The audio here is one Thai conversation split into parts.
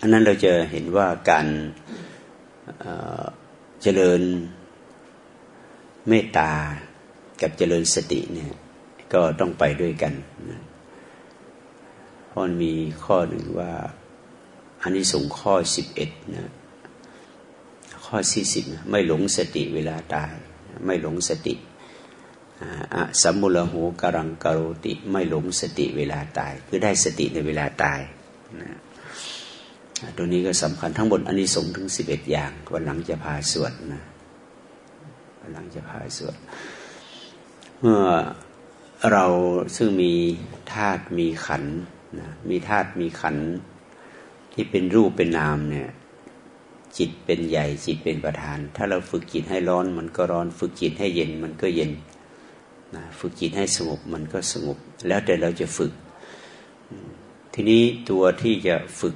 อันนั้นเราจะเห็นว่าการเจริญเมตตากับเจริญสติเนี่ยก็ต้องไปด้วยกันเพราะมีข้อหนึ่งว่าอันนี้ส่งข้อสิบเอ็ดนะข้อสี่สิบไม่หลงสติเวลาตาย ไม่หลงสติอะสัมมุลโหกรังกโรติ ไม่หลงสติเวลาตาย คือได้สติในเวลาตายนะ ตัวนี้ก็สำคัญทั้งหมดอันนี้สงถึงสิบเอ็ดอย่าง วันหลังจะพาสวดนะวันหลังจะพาสวด เมื่อเราซึ่งมีธาตุมีขันนะมีธาตุมีขันที่เป็นรูปเป็นนามเนี่ย จิตเป็นใหญ่จิตเป็นประธาน ถ้าเราฝึกจิตให้ร้อนมันก็ร้อน ฝึกจิตให้เย็นมันก็เย็นนะฝึกจิตให้สงบมันก็สงบ แล้วแต่เราจะฝึก ทีนี้ตัวที่จะฝึก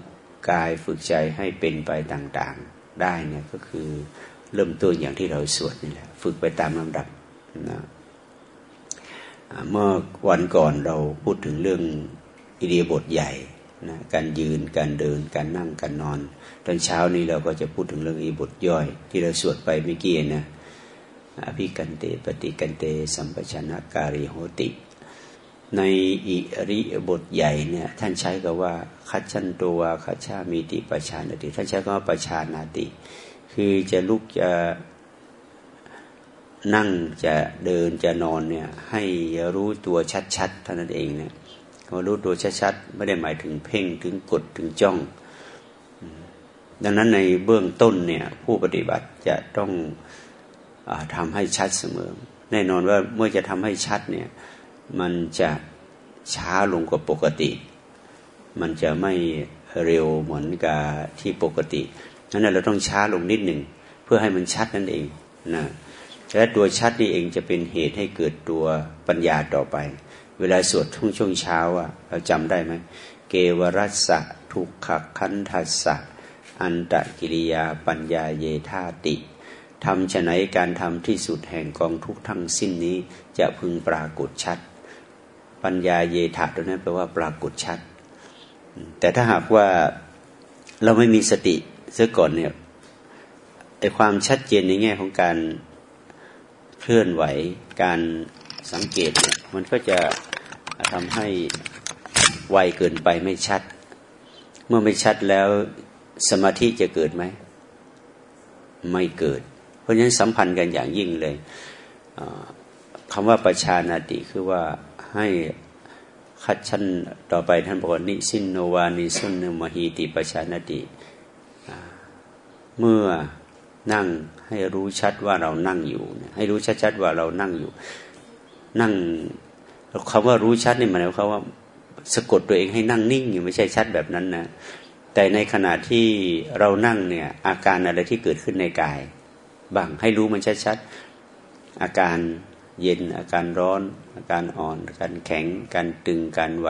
กายฝึกใจให้เป็นไปต่างๆ ได้เนี่ยก็คือเริ่มต้นอย่างที่เราสวดนี่แหละฝึกไปตามลำดับนะเมื่อวันก่อนเราพูดถึงเรื่องอิเดียบทใหญ่นะการยืนการเดินการนั่งการนอนตอนเช้านี้เราก็จะพูดถึงเรื่องอิบทย่อย ที่เราสวดไปเมื่อกี้นะอภิกันเตปฏิกันเต สัมปชนะการิโหติ ในอิริบทใหญ่เนี่ยท่านใช้คำว่าคัจฉันตัวคัจฉามีติประชานาติท่านใช้คำว่าประชานาติ คือจะลุกจะนั่งจะเดินจะนอนเนี่ยให้รู้ตัวชัดๆเท่านั้นเองเนี่ยคำรู้ตัวชัดๆไม่ได้หมายถึงเพ่งถึงกดถึงจ้อง ดังนั้นในเบื้องต้นเนี่ยผู้ปฏิบัติจะต้องอทำให้ชัดเสมอ แน่นอนว่าเมื่อจะทำให้ชัดเนี่ย มันจะช้าลงกว่าปกติ มันจะไม่เร็วเหมือนกับที่ปกตินั้นเราต้องช้าลงนิดหนึ่งเพื่อให้มันชัดนั่นเองนะและตัวชัดนี่เองจะเป็นเหตุให้เกิดตัวปัญญาต่อไป เวลาสวดทุ่งช่วงเช้าอะเราจำได้ไหมเกวรัสสะทุกขคันทัสสะอันตะกิริยาปัญญาเยธาติทำฉะไหนการทำที่สุดแห่งกองทุกทั้งสิ้นนี้จะพึงปรากฏชัด ปัญญาเยธาตัวนั้นแปลว่าปรากฏชัด แต่ถ้าหากว่าเราไม่มีสติเสียก่อนเนี่ยไอความชัดเจนในแง่ของการเคลื่อนไหวการสังเกตเนี่ยมันก็จะทำให้ไวเกินไปไม่ชัด เมื่อไม่ชัดแล้วสมาธิจะเกิดไหม ไม่เกิด เพราะฉะนั้นสัมพันธ์กันอย่างยิ่งเลยคำว่าประชานาติคือว่า ให้คัดชั้นต่อไปท่านบอกว่านิสินโนวานิสุนนมหีติปชานติ เมื่อนั่งให้รู้ชัดว่าเรานั่งอยู่ให้รู้ชัดๆว่าเรานั่งอยู่ นั่งคำว่ารู้ชัดนี่หมายความว่าสะกดตัวเองให้นั่งนิ่งอยู่ไม่ใช่ชัดแบบนั้นนะแต่ในขณะที่เรานั่งเนี่ยอาการอะไรที่เกิดขึ้นในกายบางให้รู้มันชัดๆอาการ เย็น อาการร้อน อาการอ่อน การแข็ง การตึง การไหว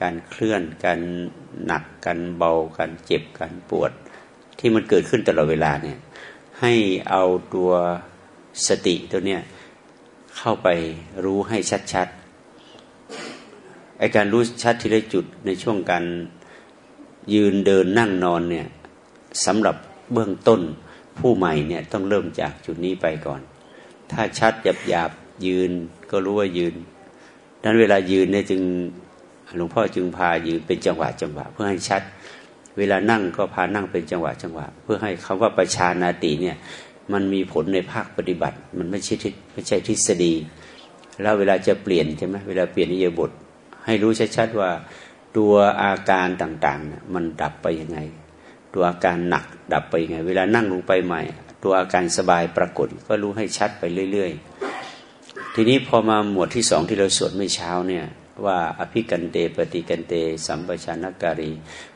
การเคลื่อน การหนัก การเบา การเจ็บ การปวด ที่มันเกิดขึ้นตลอดเวลาเนี่ย ให้เอาตัวสติตัวเนี้ยเข้าไปรู้ให้ชัดๆไอการรู้ชัดทีละจุดในช่วงการยืนเดินนั่งนอนเนี่ยสำหรับเบื้องต้นผู้ใหม่เนี่ยต้องเริ่มจากจุดนี้ไปก่อน ถ้าชัดหยาบหยาบยืนก็รู้ว่ายืนนั้นเวลายืนเนี่ยจึงหลวงพ่อจึงพายืนเป็นจังหวะจังหวะ เพื่อให้ชัด เวลานั่งก็พานั่งเป็นจังหวะจังหวะ เพื่อให้คำว่าประชานาติเนี่ยมันมีผลในภาคปฏิบัติ มันไม่ใช่ไม่ใช่ทฤษฎี แล้วเวลาจะเปลี่ยนใช่ไหมเวลาเปลี่ยนนิยบท ให้รู้ชัดๆว่าตัวอาการต่างๆ มันดับไปยังไง ตัวอาการหนักดับไปยังไง เวลานั่งลงไปใหม่ ตัวอาการสบายปรากฏก็รู้ให้ชัดไปเรื่อย ๆ ทีนี้พอมาหมวดที่สองที่เราสวดเมื่อเช้าเนี่ยว่าอภิกกันเตปฏิกกันเต สัมปชานการี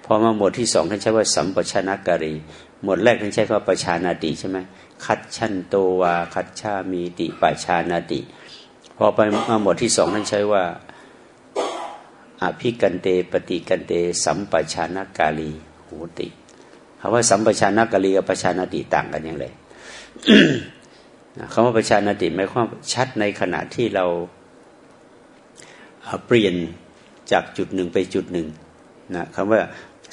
พอมาหมวดที่สองท่านใช้ว่าสัมปชานการีหมวดแรกท่านใช้ว่าประชานาติใช่ไหมคัจฉันโตวาคัจฉามีติ ปชานาติ พอไปมาหมวดที่สองท่านใช้ว่าอภิกกันเตปฏิกกันเต สัมปชานการีโหติ คำว่าสัมปชานการีกับปชานาติต่างกันอย่างไรคำว่าประชานติหมายความชัดในขณะที่เราเปลี่ยนจากจุดหนึ่งไปจุดหนึ่งนะคำว่า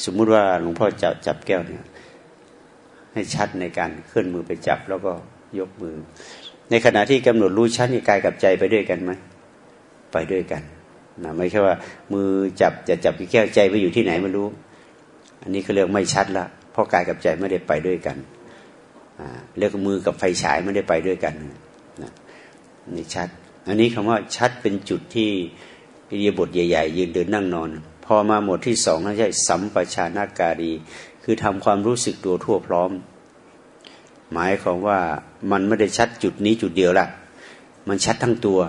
สมมุติว่าหลวงพ่อจับจับแก้วเนี่ย ให้ชัดในการเคลื่อนมือไปจับแล้วก็ยกมือ ในขณะที่กำหนดรู้ชัดนี่กายกับใจไปด้วยกันไหมไปด้วยกันนะไม่ใช่ว่า มือจับจะจับแก้วใจไปอยู่ที่ไหนไม่รู้ อันนี้เขาเรียกไม่ชัดละ เพราะกายกับใจไม่ได้ไปด้วยกันเรียกมือกับไฟฉายไม่ได้ไปด้วยกันนะนี่ชัด อันนี้คำว่าชัดเป็นจุดที่อิริยบถใหญ่ๆ ยืนเดินนั่งนอน พอมาหมดที่สองนั่นใช่สัมปชานาการี คือทำความรู้สึกตัวทั่วพร้อม หมายความว่ามันไม่ได้ชัดจุดนี้จุดเดียวละมันชัดทั้งตัว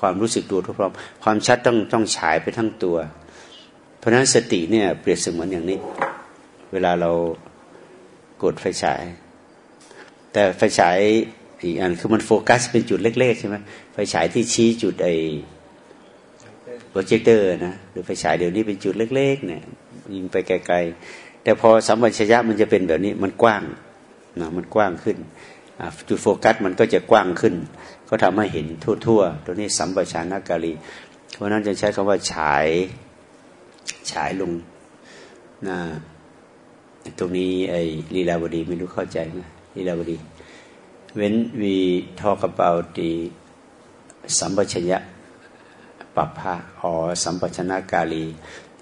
ความรู้สึกตัวทั่วพร้อม ความชัดต้องต้องฉายไปทั้งตัว เพราะฉะนั้นสติเนี่ยเปรียบเสมือนอย่างนี้ เวลาเรา กดไฟฉาย แต่ไฟฉายอีกอันคือมันโฟกัสเป็นจุดเล็กๆใช่ไหมไฟฉายที่ชี้จุดไอโปรเจคเตอร์นะหรือไฟฉายเดี๋ยวนี้เป็นจุดเล็ก ๆ เนี่ย ยิงไปไกลๆแต่พอสัมปชัญญะมันจะเป็นแบบนี้มันกว้างนะมันกว้างขึ้นจุดโฟกัสมันก็จะกว้างขึ้น ก็ทำให้เห็นทั่วๆตัวนี้สัมปชัญญะกาลี เพราะนั้นจะใช้คำว่าฉายฉายลงนะ ตรงนี้ไอ้ลีลาวดีไม่รู้เข้าใจไหมลีลาวดี when we talk about the sampachanya papa or sampachana kali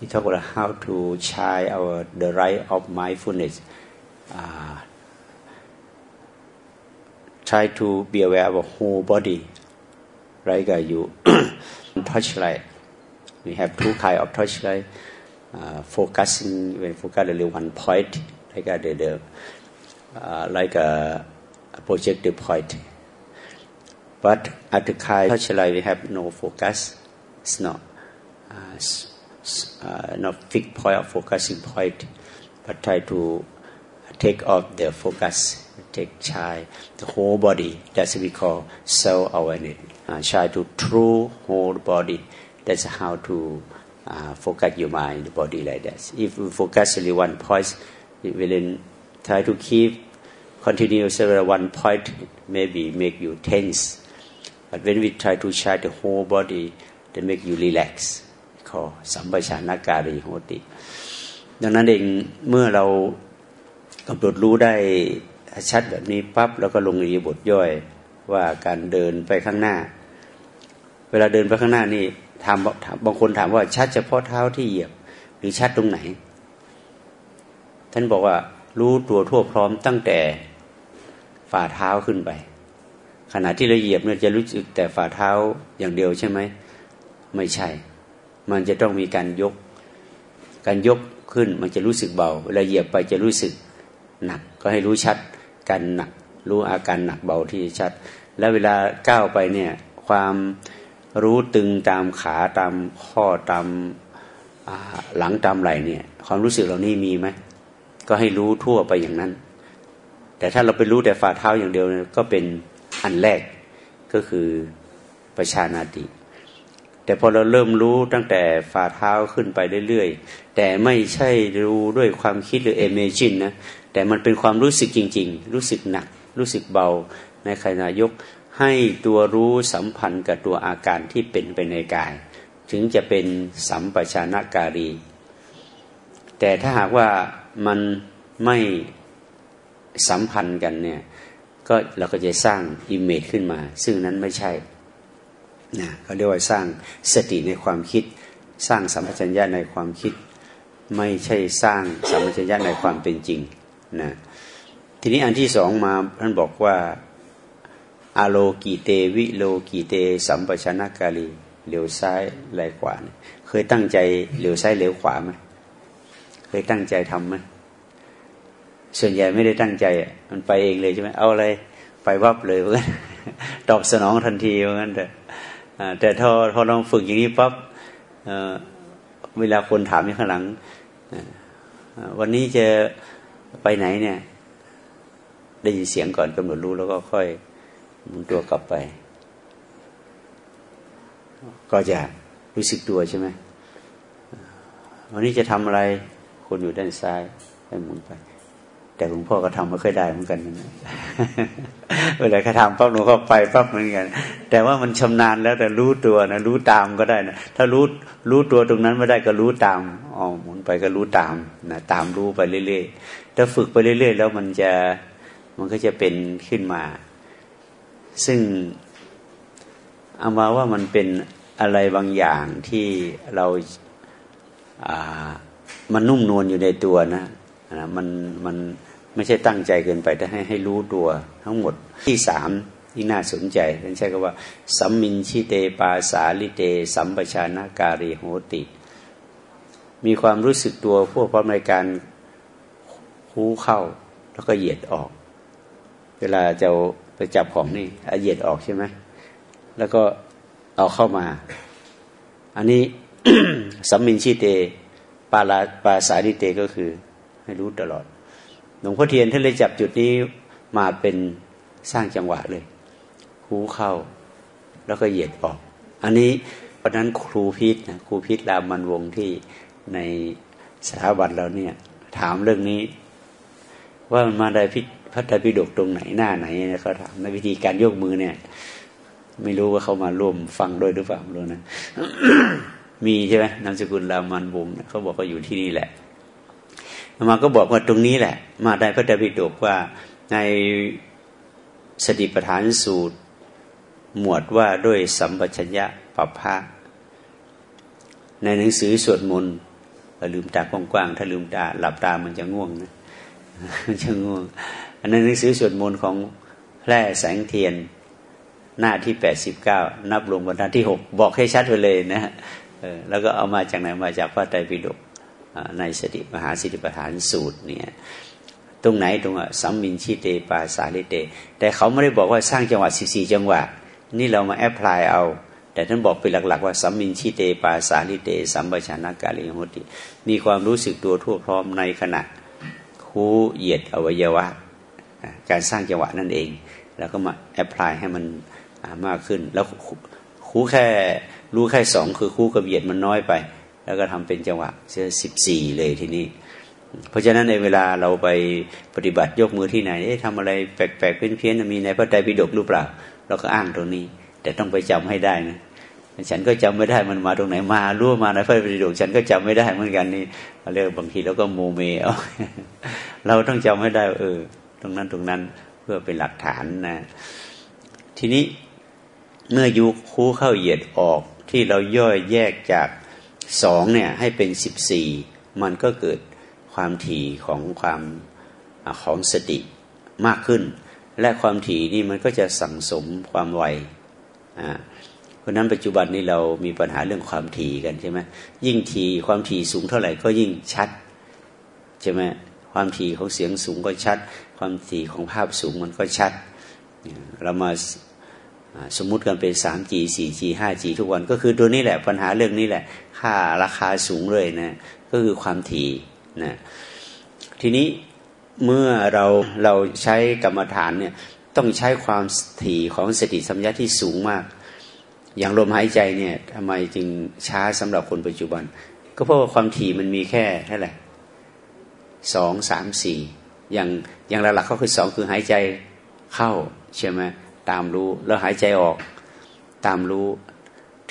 we talk about how to try our the right of mindfulness uh, try to be aware of whole body right uh, you touch light we have two kind of touch light uh, focusing when focus only one point like uh, the, the uh, like a, a projective point. But at the Kai light we have no focus. It's not uh, uh, not fixed point of focusing point, but try to take off the focus, take chai the whole body. That's what we call self awareness. Uh, try to true whole body. That's how to uh, focus your mind, the body like that. If you focus only one point, it will try to keep continuously one point, maybe make you tense. But when we try to charge the whole body, they make you relax. call สัมปชัญญะการิโหติ ดังนั้นเองเมื่อเรากำหนดรู้ได้ชัดแบบนี้ปั๊บแล้วก็ลงในบทย่อยว่าการเดินไปข้างหน้า เวลาเดินไปข้างหน้านี่ ถามบางคนถามว่าชัดเฉพาะเท้าที่เหยียบ หรือชัดตรงไหน ท่านบอกว่า รู้ตัวทั่วพร้อมตั้งแต่ฝ่าเท้าขึ้นไป ขณะที่เราเหยียบเนี่ยจะรู้สึกแต่ฝ่าเท้าอย่างเดียวใช่ไหมไม่ใช่ มันจะต้องมีการยก การยกขึ้นมันจะรู้สึกเบาเวลาเหยียบไปจะรู้สึกหนัก ก็ให้รู้ชัดการหนัก รู้อาการหนักเบาที่ชัด แล้วเวลาก้าวไปเนี่ยความ รู้ตึงตามขาตามข้อตามหลังตามไหลเนี่ย ความรู้สึกเหล่านี้มีไหมก็ให้รู้ทั่วไปอย่างนั้น แต่ถ้าเราไปรู้แต่ฝ่าเท้าอย่างเดียวก็เป็นอันแรกก็คือประชานาติ แต่พอเราเริ่มรู้ตั้งแต่ฝ่าเท้าขึ้นไปเรื่อยๆ แต่ไม่ใช่รู้ด้วยความคิดหรือเอเมจินนะแต่มันเป็นความรู้สึกจริง ๆ รู้สึกหนัก รู้สึกเบา ในขณะยก ให้ตัวรู้สัมพันธ์กับตัวอาการที่เป็นไปในกาย ถึงจะเป็นสัมปชานการี แต่ถ้าหากว่ามันไม่สัมพันธ์กันเนี่ยก็เราก็จะสร้างอิมเมจขึ้นมา ซึ่งนั้นไม่ใช่นะเขาเรียกว่าสร้างสติในความคิด สร้างสัมปชัญญะในความคิด ไม่ใช่สร้างสัมปชัญญะในความเป็นจริงนะทีนี้อันที่สองมาท่านบอกว่า อโลกีเตวิโลกีเต สัมปชนะกาลีเหลียวซ้ายไหลขวา เคยตั้งใจเหลียวซ้ายเหลียวขวาไหมเคยตั้งใจทำไหมส่วนใหญ่ไม่ได้ตั้งใจมันไปเองเลยใช่ไหมเอาอะไรไปวับเลยเพื่อนตอบสนองทันทีเพราะงั้นแต่แต่พอพอลองฝึกอย่างนี้ปั๊บเวลาคนถามในข้างหลังวันนี้จะไปไหนเนี่ย ได้ยินเสียงก่อนกำหนดรู้แล้วก็ค่อย หมุนตัวกลับไป ก็จะรู้สึกตัวใช่ไหมวันนี้จะทำอะไร คนอยู่ด้านซ้ายให้หมุนไป แต่หลวงพ่อก็ทำไม่ค่อยได้เหมือนกันนะเวลาเขาทำปั๊บหลวงพ่อไปปั๊บเหมือนกัน แต่ว่ามันชำนาญแล้วแต่รู้ตัวนะรู้ตามก็ได้นะถ้ารู้รู้ตัวตรงนั้นไม่ได้ก็รู้ตามอ๋อหมุนไปก็รู้ตามนะตามรู้ไปเรื่อยๆถ้าฝึกไปเรื่อยๆ แล้วมันจะมันก็จะเป็นขึ้นมา ซึ่งเอามาว่ามันเป็นอะไรบางอย่างที่เราามันนุ่มนวลอยู่ในตัวนะนะมันมันไม่ใช่ตั้งใจเกินไปแต่ให้ให้รู้ตัวทั้งหมดที่สามที่น่าสนใจท่านใช้คำว่าสัมมินชิเตปาสาลิเต สัมปชานาการิโหติ มีความรู้สึกตัวพวกพร้อมในการคูเข้าแล้วก็เหยียดออก เวลาจะ ไปจับของนี่เหยียดออกใช่ไหมแล้วก็เอาเข้ามา อันนี้สัมมินชิเตปาลาปาสาลิเตก็คือ ให้รู้ตลอดหลวงพ่อเทียนท่านเลยจับจุดนี้มาเป็นสร้างจังหวะเลยคูเข้า แล้วก็เหยียดออก อันนี้เพราะนั้นครูพิษนะครูพิษรามันวงที่ในสถาบันเราเนี่ย ถามเรื่องนี้ ว่ามันมาได้พิ พัฒพิดกตรงไหนหน้าไหนเขาถามในวิธีการยกมือเนี่ย ไม่รู้ว่าเขามาร่วมฟังด้วยหรือเปล่ารู้นะมีใช่ไหมนามสกุลรามันวงเขาบอกเขาอยู่ที่นี่แหละมาก็บอกว่าตรงนี้แหละ มาได้พระดาบิดกว่าในสติปัฏฐานสูตร หมวดว่าด้วยสัมปชัญญะปัปพะในหนังสือสวดมนต์ลืมตากว้างๆถ้าลืมตาหลับตามันจะง่วงนะมันจะง่วง อันนั้นหนังสือสวดมนต์ของแพร่แสงเทียนหน้าที่แปดสิบเก้านับลงบรรทัดที่หกบอกให้ชัดไปเลยนะฮะแล้วก็เอามาจากไหนมาจากพระไตรปิฎกในสติมหาสติปัฏฐานสูตรเนี่ยตรงไหนตรงสัมมินชิเตปาสาลิเต แต่เขาไม่ได้บอกว่าสร้างจังหวะสิบสี่จังหวะนี่เรามา apply เอา แต่ท่านบอกเป็นหลัก ๆ ว่าสัมมิญชิเตปะสาริเต สัมปะชานะการี โหติ มีความรู้สึกตัวทั่วพร้อมในขณะคู้เหยียดอวัยวะ การสร้างจังหวะนั่นเอง แล้วก็มา apply ให้มันมากขึ้น แล้วคู้แค่รู้แค่สองคือคู้กับเหยียดมันน้อยไป แล้วก็ทำเป็นจังหวะเชื่อสิบสี่เลยทีนี้ เพราะฉะนั้นในเวลาเราไปปฏิบัติยกมือที่ไหนเอ๊ะทำอะไรแปลกๆเพี้ยนๆมีในพระไตรปิฎกหรือเปล่า เราก็อ้างตรงนี้ แต่ต้องไปจำให้ได้นะฉันก็จำไม่ได้มันมาตรงไหนมารู้มาในพระไตรปิฎกฉันก็จำไม่ได้เหมือนกันนี่เรียกบางทีเราก็โมเมเอาเราต้องจำให้ได้เออ ตรงนั้นตรงนั้นเพื่อเป็นหลักฐานนะ ทีนี้เมื่อยุคู่เข้าเหยียดออกที่เราย่อยแยกจากสองเนี่ยให้เป็นสิบสี่มันก็เกิดความถี่ของความของสติมากขึ้น และความถี่นี่มันก็จะสั่งสมความไวอ่าเพราะนั้นปัจจุบันนี้เรามีปัญหาเรื่องความถี่กันใช่ไหมยิ่งถี่ความถี่สูงเท่าไหร่ก็ยิ่งชัดใช่ไหม ความถี่ของเสียงสูงก็ชัด ความถี่ของภาพสูงมันก็ชัด เรามาสมมุติกันเป็น 3G 4G 5G ทุกวันก็คือตัวนี้แหละปัญหาเรื่องนี้แหละ ค่าราคาสูงเลยนะก็คือความถี่นะทีนี้เมื่อเราเราใช้กรรมฐานเนี่ยต้องใช้ความถี่ของสติสัมยาที่สูงมาก อย่างลมหายใจเนี่ยทำไมจึงช้าสำหรับคนปัจจุบัน ก็เพราะว่าความถี่มันมีแค่เท่าไหร่ สองสามสี่อย่างอย่างหลักๆก็คือสองคือหายใจเข้าใช่ไหมตามรู้แล้วหายใจออกตามรู้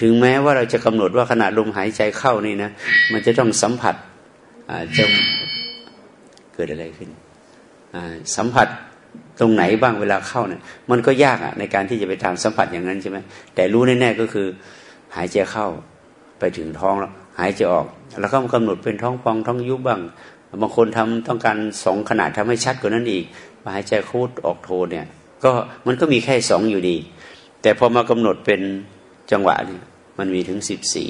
ถึงแม้ว่าเราจะกำหนดว่าขณะลมหายใจเข้านี่นะมันจะต้องสัมผัสจะเกิดอะไรขึ้นสัมผัสตรงไหนบ้างเวลาเข้าเนี่ยมันก็ยากอะในการที่จะไปทำสัมผัสอย่างนั้นใช่ไหมแต่รู้แน่ๆก็คือ หายใจเข้าไปถึงท้องแล้วหายใจออก แล้วก็กำหนดเป็นท้องพองท้องยุบบ้าง บางคนทำต้องการสองขนาดทำให้ชัดกว่านั้นอีกหายใจคูดออกโทเนี่ย ก็มันก็มีแค่สองอยู่ดี แต่พอมากำหนดเป็นจังหวะนี่มันมีถึงสิบสี่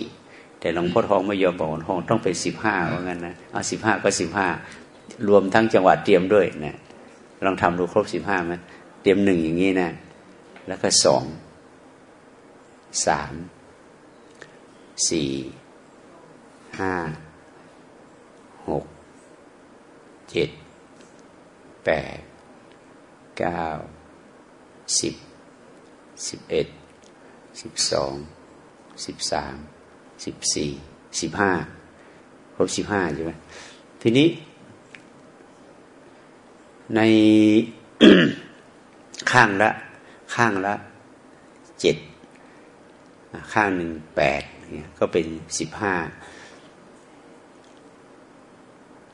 แต่หลวงพ่อทองไม่ยอมบอกหลวงพ่อต้องเป็นสิบห้าว่างั้นนะเอาสิบห้าก็สิบห้ารวมทั้งจังหวะเตรียมด้วยนะลองทำดูครบสิบห้าไหมเตรียมหนึ่งอย่างนี้นะแล้วก็สองสามสี่ห้าหก เจ็ดแปดเก้าสิบสิบเอ็ดสิบสองสิบสามสิบสี่สิบห้าครบสิบห้าใช่ไหมทีนี้ ในข้างละ ข้างละเจ็ดข้างหนึ่งแปดเนี่ยก็เป็นสิบห้า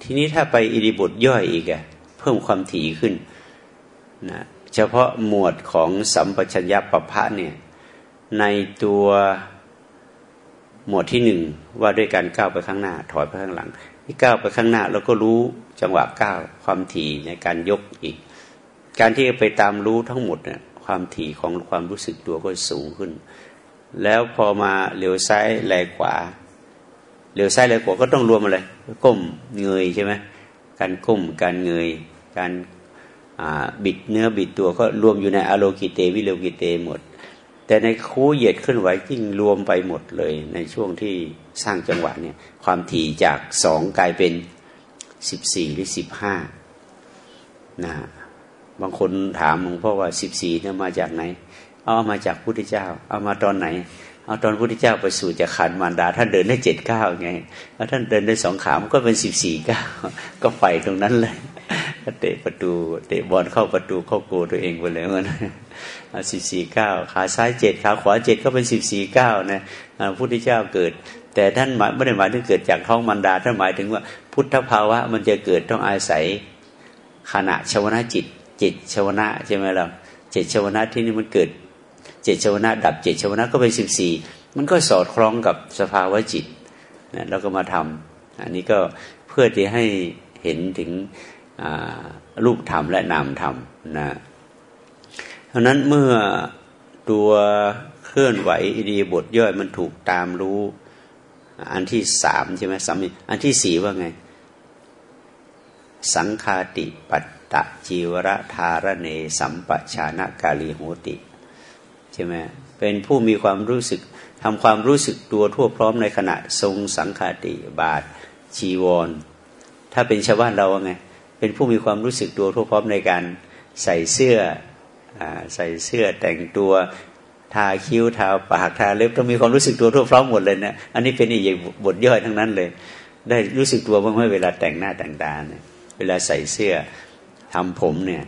ทีนี้ถ้าไปอิริบทย่อยอีกอะเพิ่มความถี่ขึ้นนะเฉพาะหมวดของสัมปชัญญะปภะเนี่ยในตัวหมวดที่หนึ่งว่าด้วยการก้าวไปข้างหน้า ถอยไปข้างหลังที่ก้าวไปข้างหน้าเราก็รู้จังหวะก้าวความถี่ในการยกอีก การที่ไปตามรู้ทั้งหมดเนี่ยความถี่ของความรู้สึกตัวก็สูงขึ้น แล้วพอมาเลี้ยวซ้ายแลขวา เลี้ยวซ้ายแลขวาก็ต้องรวมอะไรก้มเงยใช่ไหมการก้มการเงย การบิดเนื้อบิดตัวก็รวมอยู่ในอโลกิเตวิโลกิเตหมด แต่ในคูเหยียดขึ้นไหวยิ่งรวมไปหมดเลย ในช่วงที่สร้างจังหวะเนี่ยความถี่จากสองกลายเป็นสิบสี่หรือสิบห้านะบางคนถามหลวงพ่อว่าสิบสี่เนี่ยมาจากไหน เอามาจากพุทธเจ้า เอามาตอนไหน เอาตอนพุทธเจ้าไปสู่จากขันมารดา ท่านเดินได้เจ็ดเก้าไงแล้วท่านเดินได้สองขามก็เป็นสิบสี่เก้าก็ไปตรงนั้นเลยเตะประตูเตะบอลเข้าประตูเข้าโกตัวเองไปเลยมันสิบสี่เก้าขาซ้ายเจ็ดขาขวาเจ็ดก็เป็นสิบสี่เก้านะพุทธเจ้าเกิด แต่ท่านไม่ได้หมายถึงเกิดจากท้องมันดาท่านหมายถึงว่า พุทธภาวะมันจะเกิดต้องอาศัยขณะชวนาจิตจิตชวนะใช่ไหมเราจ็ดชวนะที่นี่มันเกิด เจ็ดชวนะดับเจ็ดชวนะก็เป็นสิบสี่มันก็สอดคล้องกับสภาวะจิตนะแล้วก็มาทำอันนี้ก็เพื่อที่ให้เห็นถึงรูปธรรมและนามธรรมนะเพราะนั้นเมื่อตัวเคลื่อนไหวอิริบทย่อยมันถูกตามรู้ อันที่สามใช่ไหมสามอันที่สี่ว่าไง สังคาติปัตตะจีวรธารเน สัมปชานกาลีโหติ ช่ไหมเป็นผู้มีความรู้สึกทำความรู้สึกตัวทั่วพร้อมในขณะทรงสังคาติบาทจีวร ถ้าเป็นชาวบ้านเราไงเป็นผู้มีความรู้สึกตัวทั่วพร้อมในการใส่เสื้ออใส่เสื้อแต่งตัวทาคิ้วทาปากทาเล็บต้องมีความรู้สึกตัวทั่วพร้อมหมดเลยนะอันนี้เป็นอีกบทย่อยทั้งนั้นเลย ได้รู้สึกตัวบ้างไหมเวลาแต่งหน้าแต่งตาเนี่ยเวลาใส่เสื้อทำผมเนี่ย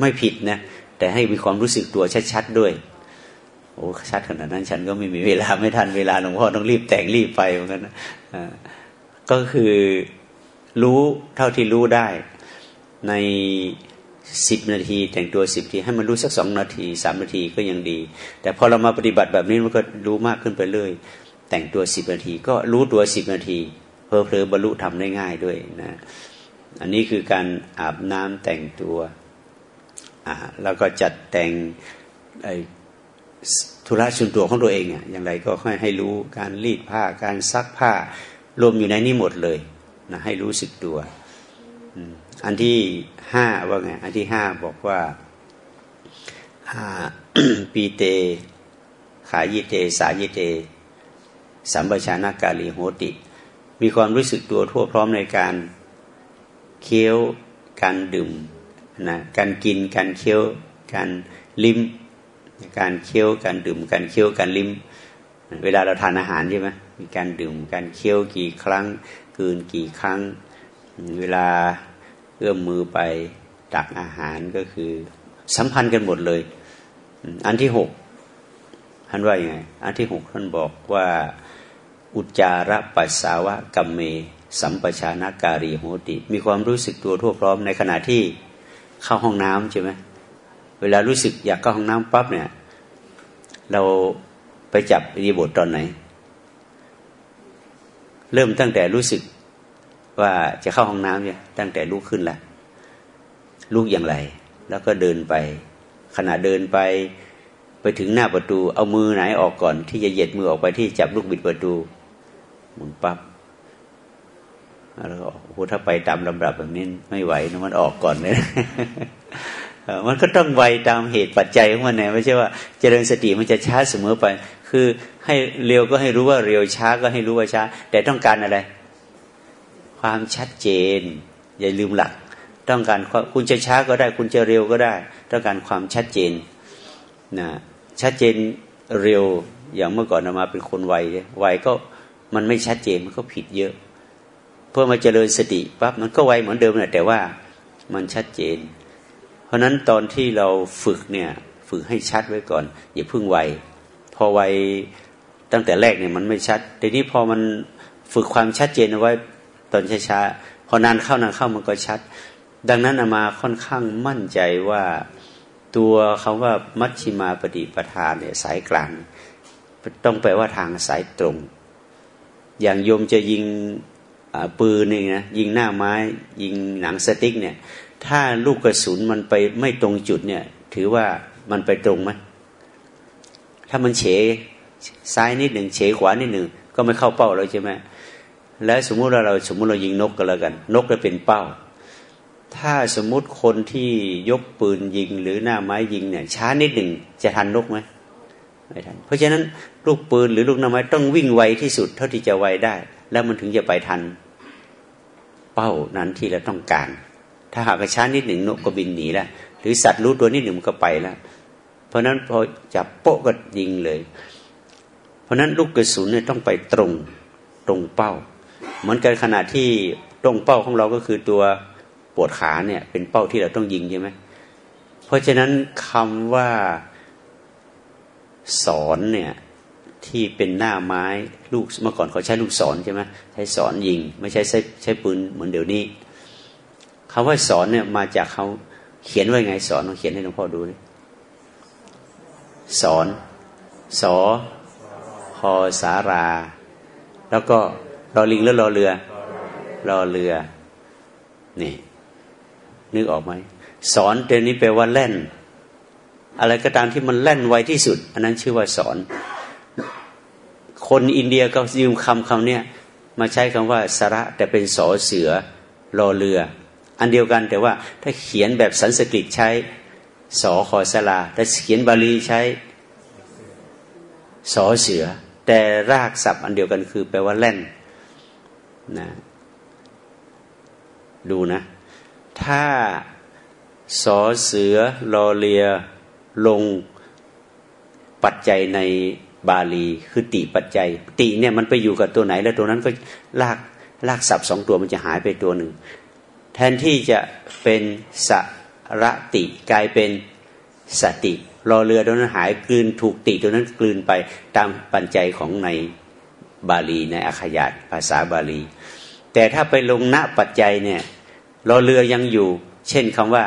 ไม่ผิดนะ แต่ให้มีความรู้สึกตัวชัดๆด้วย โอ้ชัดขนาดนั้น ฉันก็ไม่มีเวลาไม่ทันเวลาหลวงพ่อต้องรีบแต่งรีบไปเหมือนกันนะก็คือรู้เท่าที่รู้ได้ในสิบนาที แต่งตัวสิบทีให้มันรู้สักสองนาทีสามนาทีก็ยังดี แต่พอเรามาปฏิบัติแบบนี้มันก็รู้มากขึ้นไปเรื่อยแต่งตัวสิบนาที ก็รู้ตัวสิบนาทีเพอเพลอบรรลุทำได้ง่ายด้วยนะ อันนี้คือการอาบน้ำแต่งตัว แล้วก็จัดแต่งธุระส่วนตัวของตัวเองอะอย่างไรก็ค่อยให้รู้การรีดผ้าการซักผ้ารวมอยู่ในนี้หมดเลยนะให้รู้สึกตัว อันที่ห้าว่าไง อันที่ห้าบอกว่าปีเต ขายิเต สายิเต สัมปชานากาลีโหติ มีความรู้สึกตัวทั่วพร้อมในการเคี้ยวการดื่ม นะการกินการเคี้ยว การลิ้ม การเคี้ยวการดื่ม การเคี้ยวการลิ้ม เวลาเราทานอาหารใช่ไหมมีการดื่ม การเคี้ยวกี่ครั้งคืนกี่ครั้ง เวลาเอื้อมมือไปตักอาหารก็คือสัมพันธ์กันหมดเลย อันที่หกท่านว่าอย่างไง อันที่หกท่านบอกว่าอุจจาระปัสสาวะกัมเม สัมปชานาการีโหติ มีความรู้สึกตัวทั่วพร้อมในขณะที่ เข้าห้องน้ำใช่ไหมเวลารู้สึกอยากเข้าห้องน้ำปั๊บเนี่ย เราไปจับรีบทตอนไหน เริ่มตั้งแต่รู้สึกว่าจะเข้าห้องน้ำเนี่ยตั้งแต่ลุกขึ้นแล้วลุกอย่างไร แล้วก็เดินไป ขณะเดินไปไปถึงหน้าประตู เอามือไหนออกก่อน ที่จะเหยียดมือออกไปที่จับลูกบิดประตูหมุนปับ๊บ แล้วโอ้โหถ้าไปตามลำดับแบบนี้ไม่ไหวนะมันออกก่อนเลยมันก็ต้องไวตามเหตุปัจจัยของมันนะไม่ใช่ว่าเจริญสติมันจะช้าเสมอไป คือให้เร็วก็ให้รู้ว่าเร็วช้าก็ให้รู้ว่าช้า แต่ต้องการอะไร ความชัดเจน อย่าลืมหลัก ต้องการคุณจะช้าก็ได้ คุณจะเร็วก็ได้ ต้องการความชัดเจนนะชัดเจนเร็วอย่างเมื่อก่อนมาเป็นคนไวไวก็มันไม่ชัดเจนมันก็ผิดเยอะ พอมาเจริญสติปั๊บมันก็ไวเหมือนเดิมแหละแต่ว่ามันชัดเจน เพราะนั้นตอนที่เราฝึกเนี่ยฝึกให้ชัดไว้ก่อน อย่าพึ่งไวพอไวตั้งแต่แรกเนี่ยมันไม่ชัดทีนี้พอมันฝึกความชัดเจนเอาไว้ตอนช้าๆพอนานเข้านานเข้ามันก็ชัด ดังนั้นมาค่อนข้างมั่นใจว่าตัวคาว่ามัชชิมาปฏิปทานเนี่ยสายกลาง ต้องแปลว่าทางสายตรง อย่างโยมจะยิง ปืนนี่นะยิงหน้าไม้ ยิงหนังสติ๊กเนี่ย ถ้าลูกกระสุนมันไปไม่ตรงจุดเนี่ย ถือว่ามันไปตรงไหมถ้ามันเฉซ้ายนิดหนึ่งเฉขวานิดหนึ่งก็ไม่เข้าเป้าแล้วใช่ไหมแล้วสมมุติเราเราสมมุติเรายิงนกกันแล้วกัน นกจะเป็นเป้า ถ้าสมมุติคนที่ยกปืนยิงหรือหน้าไม้ยิงเนี่ย ช้านิดหนึ่งจะทันนกไหมไม่ทันเพราะฉะนั้นลูกปืนหรือลูกหน้าไม้ต้องวิ่งไวที่สุดเท่าที่จะไวได้ แล้วมันถึงจะไปทัน เป้านั้นที่เราต้องการ ถ้าหากช้านิดหนึ่งนกก็บินหนีแล้วหรือสัตว์รู้ตัวนิดหนึ่งมันก็ไปแล้ว เพราะนั้นพอจับโป๊ะก็ยิงเลย เพราะนั้นลูกกระสุนเนี่ยต้องไปตรงตรงเป้า เหมือนกันขณะที่ตรงเป้าของเราก็คือตัวปวดขาเนี่ย เป็นเป้าที่เราต้องยิงใช่ไหมเพราะฉะนั้นคำว่าสอนเนี่ย ที่เป็นหน้าไม้ลูกเมื่อก่อนเขาใช้ลูกศรใช่ไหมใช้สอนยิง ไม่ใช่ใช้ใช้ปืนเหมือนเดี๋ยวนี้คำว่าสอนเนี่ยมาจากเขาเขียนไว้ไงสอนลองเขียนให้หลวงพ่อดูเลยสอนสอพอสารา แล้วก็รอลิงแล้วรอเรือ รอเรือ นี่ นึกออกไหมสอนเดี๋ยวนี้แปลว่าแล่น อะไรก็ตามที่มันแล่นไวที่สุด อันนั้นชื่อว่าสอน คนอินเดียก็ยืมคำคำนี้มาใช้คำว่าสระแต่เป็นสอเสือรอเรือ อันเดียวกันแต่ว่าถ้าเขียนแบบสันสกฤตใช้สอคอสลาถ้าเขียนบาลีใช้สอเสือ แต่รากศัพท์อันเดียวกันคือแปลว่าแล่นนะดูนะ ถ้าสอเสือรอเรียลงปัจจัยใน บาลีคือติปัจจัย ติเนี่ยมันไปอยู่กับตัวไหน แล้วตัวนั้นก็ลากลากศัพท์สองตัวมันจะหายไปตัวหนึ่ง แทนที่จะเป็นสระติกลายเป็นสติรอเรือตัวนั้นหายกลืนถูกติตัวนั้นกลืนไปตามปัจจัยของในบาลีในอัคยาตภาษาบาลี แต่ถ้าไปลงณปัจจัยเนี่ยรอเรือยังอยู่ เช่นคำว่า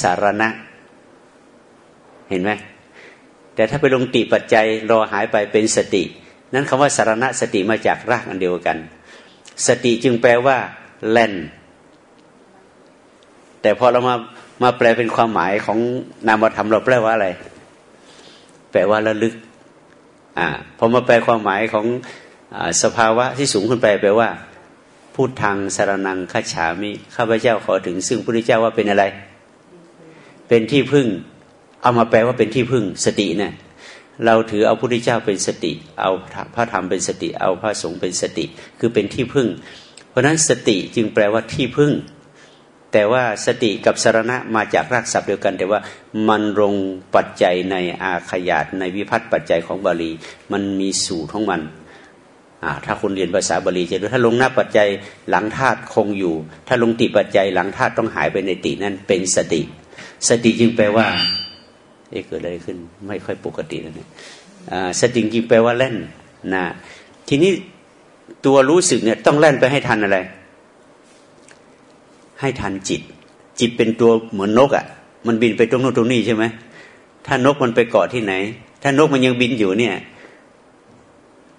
สารณะ เห็นไหม แต่ถ้าไปลงติปัจจัยรอหายไปเป็นสติ นั้นคำว่าสารณะสติมาจากรากอันเดียวกัน สติจึงแปลว่าแล่น แต่พอเรามามาแปลเป็นความหมายของนามธรรมเราแปลว่าอะไร แปลว่าระลึก อ่าพอมาแปลความหมายของอสภาวะที่สูงขึ้นไปแปลว่าพูดทางสารนังข้าฉามิข้าพเจ้าขอถึง ซึ่งพระพุทธเจ้าว่าเป็นอะไร เป็นที่พึ่ง เอามาแปลว่าเป็นที่พึ่งสติเนะี่ยเราถือเอาพระพุทธเจ้าเป็นสติ เอาพระธรรมเป็นสติ เอาพระสงฆ์เป็นสติ คือเป็นที่พึ่ง เพราะฉะนั้นสติจึงแปลว่าที่พึ่ง แต่ว่าสติกับสารณะมาจากรากศัพท์เดียวกัน แต่ว่ามันลงปัจจัยในอาขยาตในวิพัฒน์ปัจจัยของบาลี มันมีสูตรของมันถ้าคุณเรียนภาษาบาลีจะรู้ถ้าลงหน้าปัจจัยหลังธาตุคงอยู่ ถ้าลงติปัจจัยหลังธาตุต้องหายไปในตินั่นเป็นสติ สติจึงแปลว่า เอ๊ะเกิดอะไรขึ้น ไม่ค่อยปกติแล้วเนี่ยสติจึงแปลว่าเล่นนะทีนี้ตัวรู้สึกเนี่ยต้องเล่นไปให้ทันอะไร ให้ทันจิต จิตเป็นตัวเหมือนนกอะ่ะ มันบินไปตรงโน้นตรงนี้ใช่ไหมถ้านกมันไปเกาะที่ไหน ถ้านกมันยังบินอยู่เนี่ย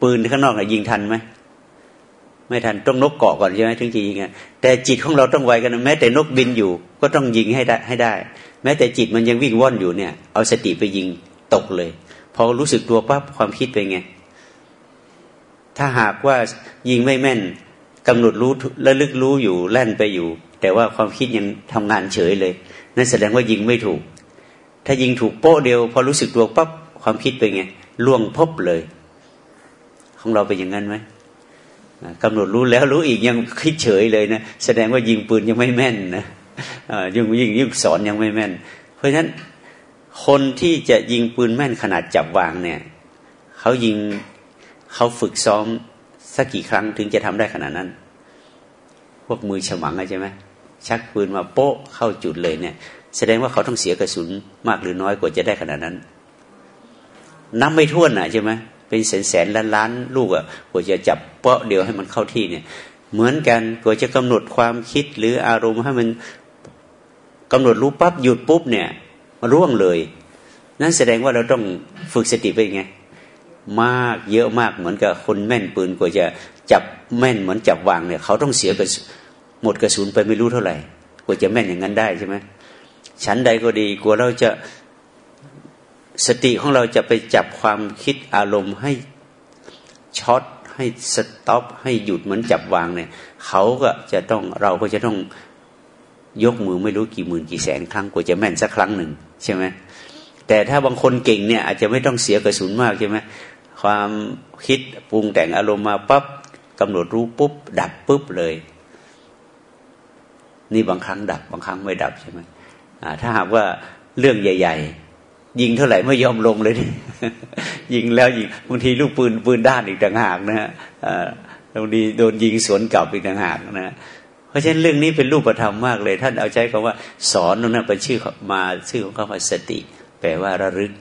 ปืนข้างนอกน่ะยิงทันไหมไม่ทันต้องนกเกาะก่อนใช่ไหมถึงจะยิงอะแต่จิตของเราต้องไวกันแม้แต่นกบินอยู่ ก็ต้องยิงให้ได้ให้ได้ ม้แต่จิตมันยังวิ่งว่อนอยู่เนี่ย เอาสติไปยิงตกเลย พอรู้สึกตัวปั๊บความคิดไปไง ถ้าหากว่ายิงไม่แม่นกำหนดรู้ระลึกรู้อยู่แล่นไปอยู่ แต่ว่าความคิดยังทำงานเฉยเลย นั่นแสดงว่ายิงไม่ถูก ถ้ายิงถูกโป๊ะเดียว พอรู้สึกตัวปั๊บความคิดเป็นไงล่วงพบเลย ของเราเป็นอย่างนั้นไหมกำหนดรู้แล้วรู้อีกยังคิดเฉยเลยนะแสดงว่ายิงปืนยังไม่แม่นนะ ยิ่งยิ่งยิ่งสอนยังไม่แม่น เพราะฉะนั้นคนที่จะยิงปืนแม่นขนาดจับวางเนี่ยเขายิงเขาฝึกซ้อมสักกี่ครั้งถึงจะทำได้ขนาดนั้น พวกมือฉมังใช่ไหมชักปืนมาโป๊ะเข้าจุดเลยเนี่ย แสดงว่าเขาต้องเสียกระสุนมากหรือน้อยกว่าจะได้ขนาดนั้น นับไม่ถ้วนอะใช่ไหมเป็นแสนแสนล้านล้านลูกอะกว่าจะจับเปาะเดียวให้มันเข้าที่เนี่ย เหมือนกันกว่าจะกำหนดความคิดหรืออารมณ์ให้มัน กำหนดรู้ปั๊บหยุดปุ๊บเนี่ยมันร่วงเลย นั่นแสดงว่าเราต้องฝึกสติไปไง มากเยอะมากเหมือนกับคนแม่นปืนกว่าจะจับแม่นเหมือนจับวางเนี่ย เขาต้องเสียกระหมดกระสุนไปไม่รู้เท่าไหร่ กว่าจะแม่นอย่างนั้นได้ใช่ไหมชั้นใดก็ดีกลัวเราจะสติของเราจะไปจับความคิดอารมณ์ให้ช็อตให้สต็อปให้หยุดเหมือนจับวางเนี่ย เขาก็จะต้องเราก็จะต้อง ยกมือไม่รู้กี่หมื่นกี่แสนครั้งกว่าจะแม่นสักครั้งหนึ่งใช่ไหมแต่ถ้าบางคนเก่งเนี่ยอาจจะไม่ต้องเสียกระสุนมากใช่ไหมความคิดปรุงแต่งอารมณ์มาปั๊บกำหนดรู้ปุ๊บ ดับปุ๊บเลย นี่บางครั้งดับ บางครั้งไม่ดับใช่ไหมถ้าหากว่าเรื่องใหญ่ ๆ ยิงเท่าไหร่ไม่ยอมลงเลย ยิงแล้วยิงบางทีลูกปืนปืนด้านอีกต่างหากนะฮะบางทีโดนยิงสวนกลับอีกต่างหากนะ ราะฉะนั้นเรื่องนี้เป็นรูปธรรมมากเลย ท่านเอาใจคำว่า สอนนั่นนะเป็นชื่อมาชื่อของคำว่าสติ แปลว่าระลึก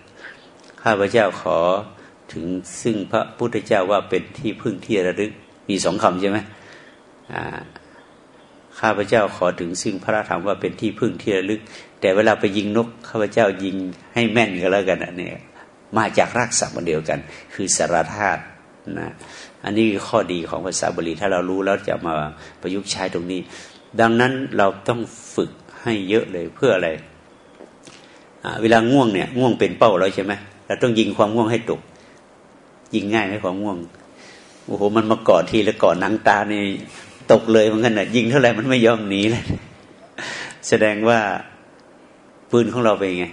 ข้าพเจ้าขอถึงซึ่งพระพุทธเจ้าว่าเป็นที่พึ่งที่ระลึก มีสองคำใช่ไหมข้าพเจ้าขอถึงซึ่งพระธรรมว่าเป็นที่พึ่งที่ระลึก แต่เวลาไปยิงนก ข้าพเจ้ายิงให้แม่นก็แล้วกันเนี่ยมาจากรากศัพท์เดียวกัน คือสารธาตุ นะอันนี้คือข้อดีของภาษาบาลีถ้าเรารู้แล้วจะมาประยุกต์ใช้ตรงนี้ ดังนั้นเราต้องฝึกให้เยอะเลยเพื่ออะไรเวลาง่วงเนี่ยง่วงเป็นเป้าเราใช่ไหมเราต้องยิงความง่วงให้ตก ยิงง่ายไหมความง่วงโอ้โหมันมาเกาะทีแล้วเกาะหนังตานี่ตกเลยเหมือนกันนะยิงเท่าไหร่มันไม่ยอมหนีเลย แสดงว่าปืนของเราเป็นไง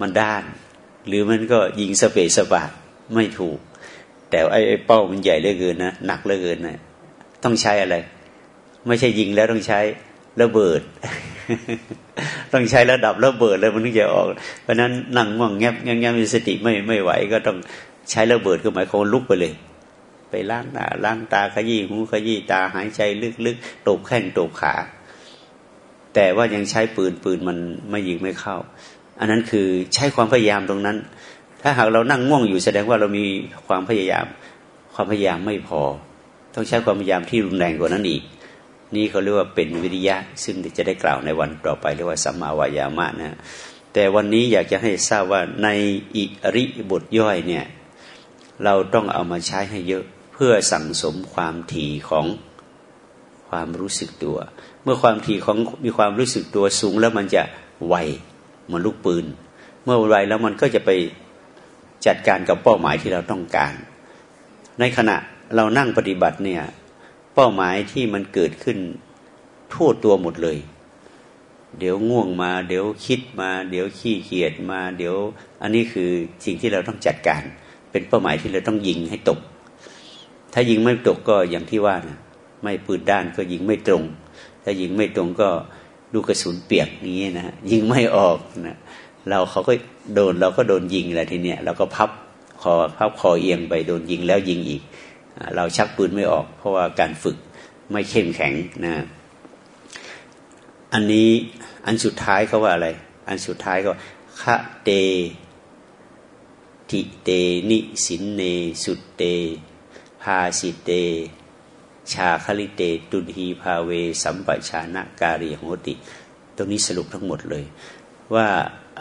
มันด้าน หรือมันก็ยิงสเปสบาดไม่ถูก แต่ไอ้เป้ามันใหญ่เหลือเกินนะหนักเหลือเกินนะต้องใช้อะไร ไม่ใช่ยิงแล้วต้องใช้ระเบิด ต้องใช้ระดับระเบิดแล้วมันถึงจะออก เพราะนั้นนั่งง่วงแงบงงมีสติไม่ไม่ไหว ก็ต้องใช้ระเบิดก็หมายความลุกไปเลย ไปล้างหน้าล้างตาขยี้หูขยี้ตาหายใจลึกๆตบแข้งตบขา แต่ว่ายังใช้ปืนปืนมันไม่ยิงไม่เข้า อันนั้นคือใช้ความพยายามตรงนั้น ถ้าหากเรานั่งง่วงอยู่แสดงว่าเรามีความพยายาม ความพยายามไม่พอ ต้องใช้ความพยายามที่รุนแรงกว่านั้นอีก นี่เขาเรียกว่าเป็นวิริยะ ซึ่งจะได้กล่าวในวันต่อไปเรียกว่าสัมมาวายามะนะแต่วันนี้อยากจะให้ทราบว่าในอิริบทย่อยเนี่ยเราต้องเอามาใช้ให้เยอะเพื่อสั่งสมความถี่ของความรู้สึกตัว เมื่อความถี่ของมีความรู้สึกตัวสูงแล้วมันจะไวเหมือนลูกปืน เมื่อไวแล้วมันก็จะไป จัดการกับเป้าหมายที่เราต้องการ ในขณะเรานั่งปฏิบัติเนี่ย เป้าหมายที่มันเกิดขึ้นทั่วตัวหมดเลย เดี๋ยวง่วงมา เดี๋ยวคิดมา เดี๋ยวขี้เกียจมา เดี๋ยว อันนี้คือสิ่งที่เราต้องจัดการ เป็นเป้าหมายที่เราต้องยิงให้ตก ถ้ายิงไม่ตกก็อย่างที่ว่านะไม่ปืนด้านก็ยิงไม่ตรง ถ้ายิงไม่ตรงก็ดูกกระสุนเปียกนี้นะยิงไม่ออกนะ เราเขาก็โดนเราก็โดนยิงแหละทีเนี้ยเราก็พับคอพับคอเอียงไปโดนยิงแล้วยิงอีก เราชักปืนไม่ออก เพราะว่าการฝึกไม่เข้มแข็งนะอันนี้อันสุดท้ายเขาว่าอะไร อันสุดท้ายก็คะเตทิเตนิสินเนสุตเตภาสิเต ชาคลิเต ตุนหีภาเว สัมปชานะการีโหติ ตรงนี้สรุปทั้งหมดเลย ว่า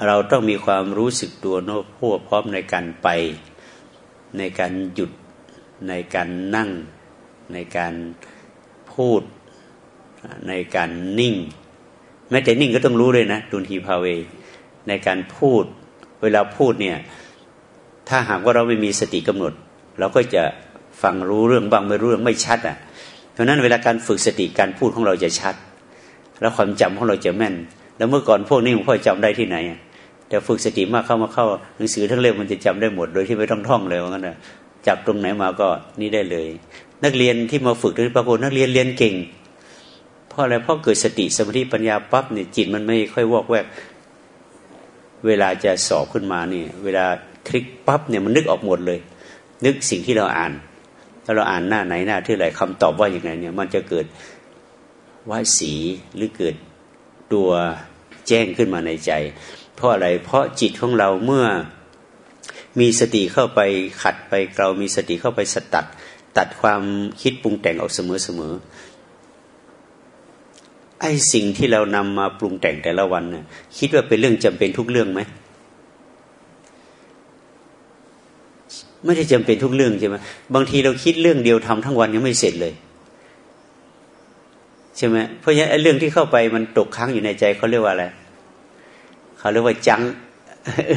เราต้องมีความรู้สึกตัวโน้พวกพร้อมในการไป ในการหยุดในการนั่ง ในการพูด ในการนิ่ง แม้แต่นิ่งก็ต้องรู้เลยนะตุนทีภาเว ในการพูด เวลาพูดเนี่ย ถ้าหากว่าเราไม่มีสติกำหนด เราก็จะฟังรู้เรื่องบางไม่รู้เรื่องไม่ชัดอะ เพราะนั้นเวลาการฝึกสติการพูดของเราจะชัด แล้วความจำของเราจะแม่น แล้วเมื่อก่อนพวกนี้หลวงพ่อจำได้ที่ไหน แต่ฝึกสติมากเข้ามาเข้าหนังสือทั้งเล่มมันจะจำได้หมดโดยที่ไม่ต้องท่องเลยว่างั้นนะจับตรงไหนมาก็นี่ได้เลย นักเรียนที่มาฝึกนี่ปรากฏนักเรียนเรียนเก่ง เพราะอะไรเพราะเกิดสติสมาธิปัญญาปั๊บเนี่ยจิตมันไม่ค่อยวอกแวก เวลาจะสอบขึ้นมาเนี่ย เวลาคลิกปั๊บเนี่ยมันนึกออกหมดเลย นึกสิ่งที่เราอ่านถ้าเราอ่านหน้าไหนหน้าที่ไรคำตอบว่าอย่างไงเนี่ย มันจะเกิดว่าสีหรือเกิดตัวแจ้งขึ้นมาในใจ เพราะอะไร เพราะจิตของเราเมื่อมีสติเข้าไปขัดไปเรามีสติเข้าไปสตัด ตัดความคิดปรุงแต่งออกเสมอเสมอไอ้สิ่งที่เรานำมาปรุงแต่งแต่ละวันน่ะคิดว่าเป็นเรื่องจำเป็นทุกเรื่องไหมไม่ได้จำเป็นทุกเรื่องใช่ไหมบางทีเราคิดเรื่องเดียวทำทั้งวันยังไม่เสร็จเลยใช่ไหมเพราะฉะนั้นเรื่องที่เข้าไปมันตกค้างอยู่ในใจเขาเรียกว่าอะไร เขาเรียกว่า junk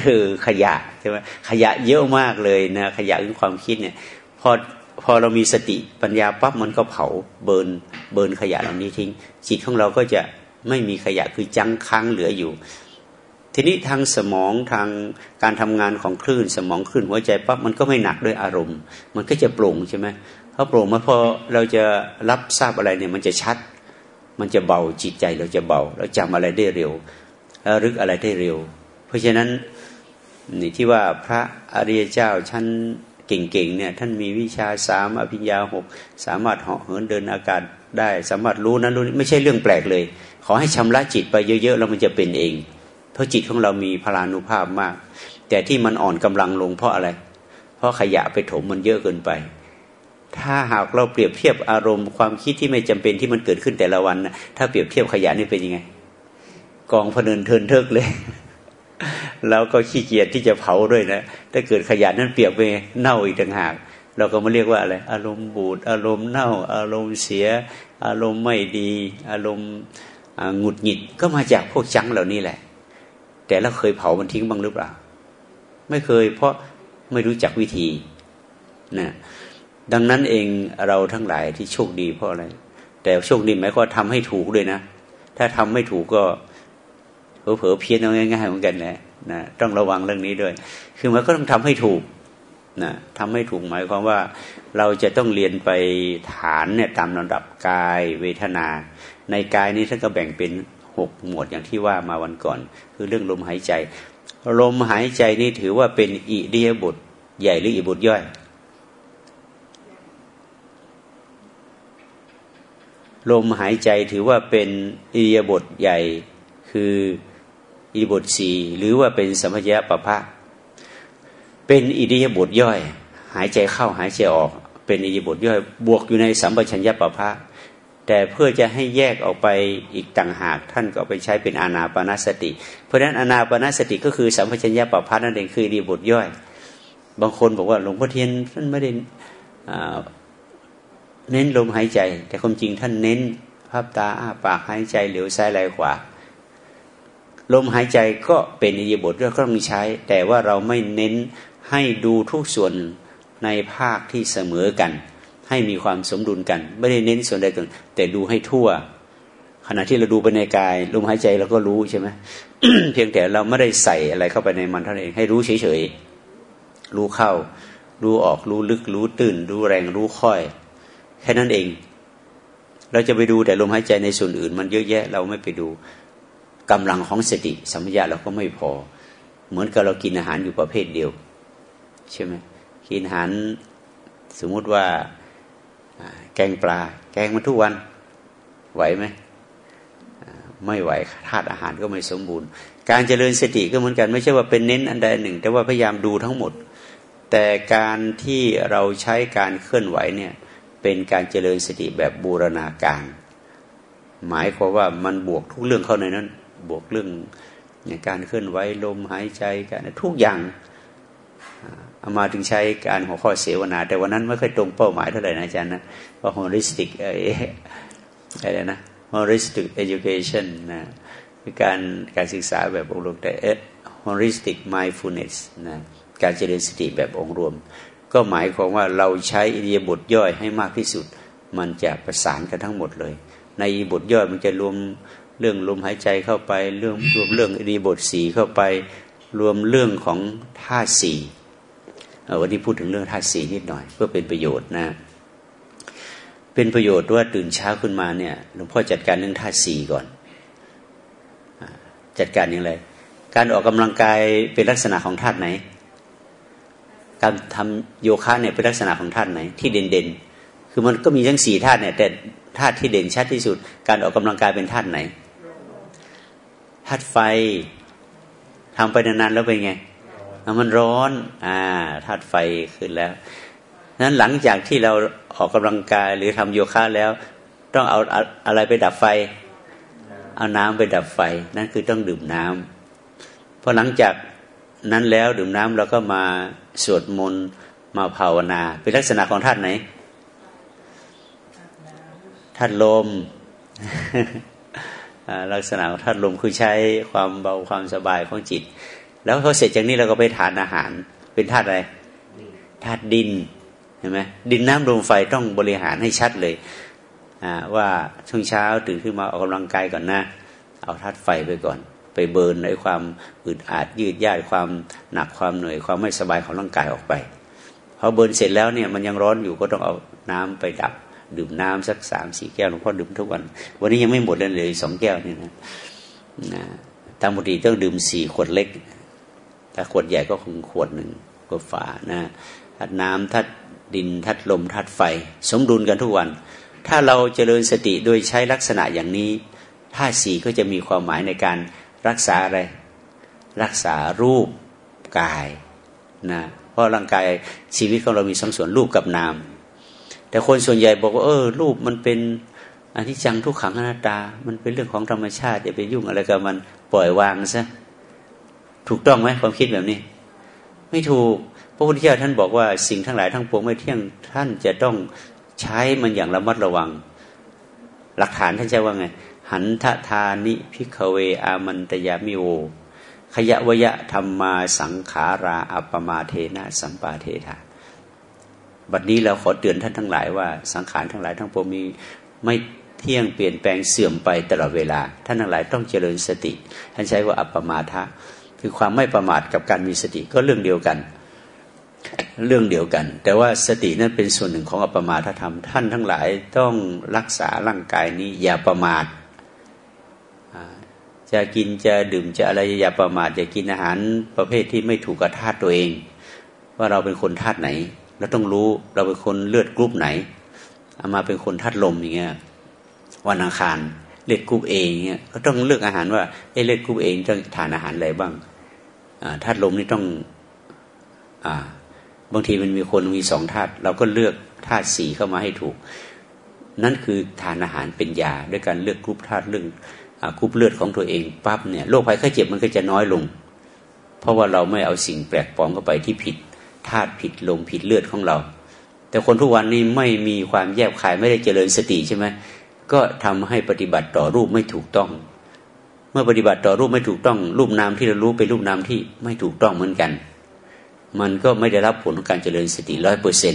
เออขยะใช่ไหมขยะเยอะมากเลยนะขยะคือความคิดเนี่ยพอพอเรามีสติปัญญาปั๊บมันก็เผา burn burn ขยะเหล่านี้ทิ้ง จิตของเราก็จะไม่มีขยะคือ junk ค้างเหลืออยู่ ทีนี้ทางสมองทางการทำงานของคลื่นสมองคลื่นหัวใจปั๊บมันก็ไม่หนักด้วยอารมณ์ มันก็จะโปร่งใช่ไหมพราะโปร่งมาพอเราจะรับทราบอะไรเนี่ยมันจะชัด มันจะเบาจิตใจเราจะเบา เราจำอะไรได้เร็ว แล้วรึกอะไรได้เร็ว เพราะฉะนั้นนี่ที่ว่าพระอริยเจ้าชั้นเก่งๆเนี่ยท่านมีวิชาสามอภิญญาหกสามารถเหาะเหินเดินอากาศได้ สามารถรู้นั้นรู้นี้ไม่ใช่เรื่องแปลกเลย ขอให้ชำระจิตไปเยอะๆแล้วมันจะเป็นเอง เพราะจิตของเรามีพลานุภาพมาก แต่ที่มันอ่อนกำลังลงเพราะอะไร เพราะขยะไปถมมันเยอะเกินไป ถ้าหากเราเปรียบเทียบอารมณ์ความคิดที่ไม่จำเป็นที่มันเกิดขึ้นแต่ละวันนะถ้าเปรียบเทียบขยะนี่เป็นยังไง กองพเนินเทินเทิกเลย แล้วก็ขี้เกียจที่จะเผาด้วยนะถ้าเกิดขยะนั้นเปียกไปเน่าอีกต่างหากเราก็มาเรียกว่าอะไรอารมณ์บูดอารมณ์เน่า อารมณ์เสีย อารมณ์ไม่ดี อารมณ์หงุดหงิดก็มาจากพวกจังเหล่านี้แหละ แต่เราเคยเผามันทิ้งบ้างหรือเปล่า ไม่เคย เพราะไม่รู้จักวิธีนะดังนั้นเองเราทั้งหลายที่โชคดีเพราะอะไร แต่โชคดีหมายความทำให้ถูกด้วยนะ ถ้าทำไม่ถูกก็ เผลอเพี้ยนเอาง่ายๆเหมือนกันแหละนะต้องระวังเรื่องนี้ด้วย คือมันก็ต้องทำให้ถูกนะทำให้ถูกหมายความว่าเราจะต้องเรียนไปฐานเนี่ยตามลำดับกายเวทนา ในกายนี้ท่านก็แบ่งเป็นหกหมวดอย่างที่ว่ามาวันก่อน คือเรื่องลมหายใจ ลมหายใจนี่ถือว่าเป็นอิเดียบทใหญ่หรืออิบทย่อย ลมหายใจถือว่าเป็นอิเดียบทใหญ่คือ อิบทสี่หรือว่าเป็นสัมพยะปะพะเป็นอิริยาบถย่อย หายใจเข้าหายใจออก เป็นอิริยาบถย่อย บวกอยู่ในสัมปชัญญะปะพะแต่เพื่อจะให้แยกออกไปอีกต่างหากท่านก็ไปใช้เป็นอานาปนาสติ เพราะฉะนั้นอานาปนาสติก็คือสัมปชัญญะปะพะนั่นเองคืออิริยาบถย่อย บางคนบอกว่าหลวงพ่อเทียนท่านไม่ได้เน้นลมหายใจ แต่ความจริงท่านเน้นภาพตาอ้าปากหายใจเหลียวซ้ายไหลขวา ลมหายใจก็เป็นอิริยาบถด้วยก็ต้องใช้ แต่ว่าเราไม่เน้นให้ดูทุกส่วนในภาคที่เสมอกัน ให้มีความสมดุลกัน ไม่ได้เน้นส่วนใดส่วนแต่ดูให้ทั่ว ขณะที่เราดูไปในกาย ลมหายใจเราก็รู้ใช่ไหมเพียงแต่เราไม่ได้ใส่อะไรเข้าไปในมันเท่านั้นเองให้รู้เฉยๆรู้เข้า รู้ออกรู้ลึกรู้ตื่น รู้แรงรู้ค่อย แค่นั้นเอง เราจะไปดูแต่ลมหายใจในส่วนอื่น มันเยอะแยะ เราไม่ไปดู กำลังของสติสัมปชัญญะเราก็ไม่พอ เหมือนกับเรากินอาหารอยู่ประเภทเดียว ใช่ไหมกินอาหารสมมุติว่าแกงปลา แกงมาทุกวันไหวไหมไม่ไหวธาตุอาหารก็ไม่สมบูรณ์ การเจริญสติก็เหมือนกัน ไม่ใช่ว่าเป็นเน้นอันใดหนึ่ง แต่ว่าพยายามดูทั้งหมด แต่การที่เราใช้การเคลื่อนไหวเนี่ยเป็นการเจริญสติแบบบูรณาการ หมายความว่ามันบวกทุกเรื่องเข้าในนั้น บวกเรื่องการเคลื่อนไหวลมหายใจการทุกอย่างเอามาถึงใช้การหัวข้อเสวนา แต่วันนั้นไม่ค่อยตรงเป้าหมายเท่าไหร่นะอาจารย์นะว่า holistic อะไรนะ holistic education นะคือการการศึกษาแบบองค์รวมแต่ holistic mindfulness นะการเจริญสติแบบองค์รวม ก็หมายความว่าเราใช้อิริยบถย่อยให้มากที่สุด มันจะประสานกันทั้งหมดเลย ในบทย่อยมันจะรวม เรื่องลมหายใจเข้าไป เรื่องรวมเรื่องอดีบทสีเข้าไป รวมเรื่องของธาสีวันนี้พูดถึงเรื่องธาสีนิดหน่อย เพื่อเป็นประโยชน์นะ เป็นประโยชน์ว่าตื่นเช้าขึ้นมาเนี่ยหลวงพ่อจัดการเรื่องธาสีก่อน จัดการอย่างไร การออกกำลังกายเป็นลักษณะของธาตุไหน การทำโยคะเนี่ยเป็นลักษณะของธาตุไหน ที่เด่นๆคือมันก็มีทั้งสี่ธาตุเนี่ยแต่ธธาตุที่เด่นชัดที่สุด การออกกำลังกายเป็นธาตุไหน ธาตุไฟทำไปนานๆแล้วเป็นไงมันร้อนอ่าธาตุไฟขึ้นแล้วนั้นหลังจากที่เราออกกำลังกายหรือทำโยคะแล้ว ต้องเอาอะไรไปดับไฟ เอาน้ำไปดับไฟ นั่นคือต้องดื่มน้ำพอหลังจากนั้นแล้วดื่มน้ำเราก็มาสวดมนต์มาภาวนา เป็นลักษณะของธาตุไหนธาตุลม ลักษณะของธาตุลมคือใช้ความเบาความสบายของจิต แล้วเขาเสร็จจากนี้เราก็ไปทานอาหาร เป็นธาตุอะไรธาตุดินเห็นไหมดินน้ำลมไฟต้องบริหารให้ชัดเลยว่าช่วงเช้าตื่นขึ้นมาออกกำลังกายก่อนนะเอาธาตุไฟไปก่อน ไปเบิร์นในความอึดอัดยืดยาดความหนักความเหนื่อยความไม่สบายของร่างกายออกไปพอเบิร์นเสร็จแล้วเนี่ยมันยังร้อนอยู่ก็ต้องเอาน้ำไปดับ ดื่มน้ำสักสามสี่แก้วหลวงพ่อดื่มทุกวัน วันนี้ยังไม่หมดเลยเลยสองแก้วนี่นะนะตามปกติต้องดื่มสี่ขวดเล็ก ถ้าขวดใหญ่ก็คงขวดหนึ่งก็ฝานะทัดน้ำทัดดินทัดลมทัดไฟ สมดุลกันทุกวัน ถ้าเราเจริญสติโดยใช้ลักษณะอย่างนี้ธาตุสีก็จะมีความหมายในการรักษาอะไร รักษารูปกายนะเพราะร่างกายชีวิตของเรามีสองส่วนรูปกับนาม แต่คนส่วนใหญ่บอกว่าเออ รูปมันเป็นอนิจจังทุกขังอนัตตา มันเป็นเรื่องของธรรมชาติอย่าไปยุ่งอะไรกับมันปล่อยวางซะถูกต้องไหมความคิดแบบนี้ ไม่ถูกพระพุทธเจ้าท่านบอกว่าสิ่งทั้งหลายทั้งปวงไม่เที่ยงท่านจะต้องใช้มันอย่างระมัดระวัง หลักฐานท่านใช้ว่าไง หันทธานิพิกเวอามันตยามิโอขยะวยะธรรมมาสังขาราอัปมาเทนะสัมปาเทธา บัดนี้เราขอเตือนท่านทั้งหลายว่าสังขารทั้งหลายทั้งปวงมีไม่เที่ยงเปลี่ยนแปลงเสื่อมไปตลอดเวลา ท่านทั้งหลายต้องเจริญสติ ท่านใช้ว่าอัปปมาทะ คือความไม่ประมาทกับการมีสติก็เรื่องเดียวกัน เรื่องเดียวกัน แต่ว่าสตินั้นเป็นส่วนหนึ่งของอัปปมาทธรรม ท่านทั้งหลายต้องรักษาร่างกายนี้อย่าประมาทจะกินจะดื่มจะอะไรอย่าประมาทอย่ากินอาหารประเภทที่ไม่ถูกกับธาตุตัวเอง ว่าเราเป็นคนธาตุไหน เราต้องรู้เราเป็นคนเลือดกรุ๊ปไหนเอามาเป็นคนธาตุลมอย่างเงี้ยวันอังคารเลือดกรุ๊ป A เงี้ยก็ต้องเลือกอาหารว่าเอเลือดกรุ๊ป A ต้องทานอาหารอะไรบ้างธาตุลมนี่ต้องอ่าบางทีมันมีคนมีสองธาตุเราก็เลือกธาตุสี่เข้ามาให้ถูก นั่นคือทานอาหารเป็นยาด้วยการเลือกกรุ๊ปธาตุเรื่องกรุ๊ปเลือดของตัวเองปั๊บเนี่ยโรคภัยไข้เจ็บมันก็จะน้อยลง เพราะว่าเราไม่เอาสิ่งแปลกปลอมเข้าไปที่ผิด ธาตุผิดลมผิดเลือดของเรา แต่คนทุกวันนี้ไม่มีความแยบคายไม่ได้เจริญสติใช่ไหมก็ทำให้ปฏิบัติต่อรูปไม่ถูกต้อง เมื่อปฏิบัติต่อรูปไม่ถูกต้อง รูปนามที่เรารู้เป็นรูปนามที่ไม่ถูกต้องเหมือนกัน มันก็ไม่ได้รับผลของการเจริญสติร้อยเปอร์เซ็น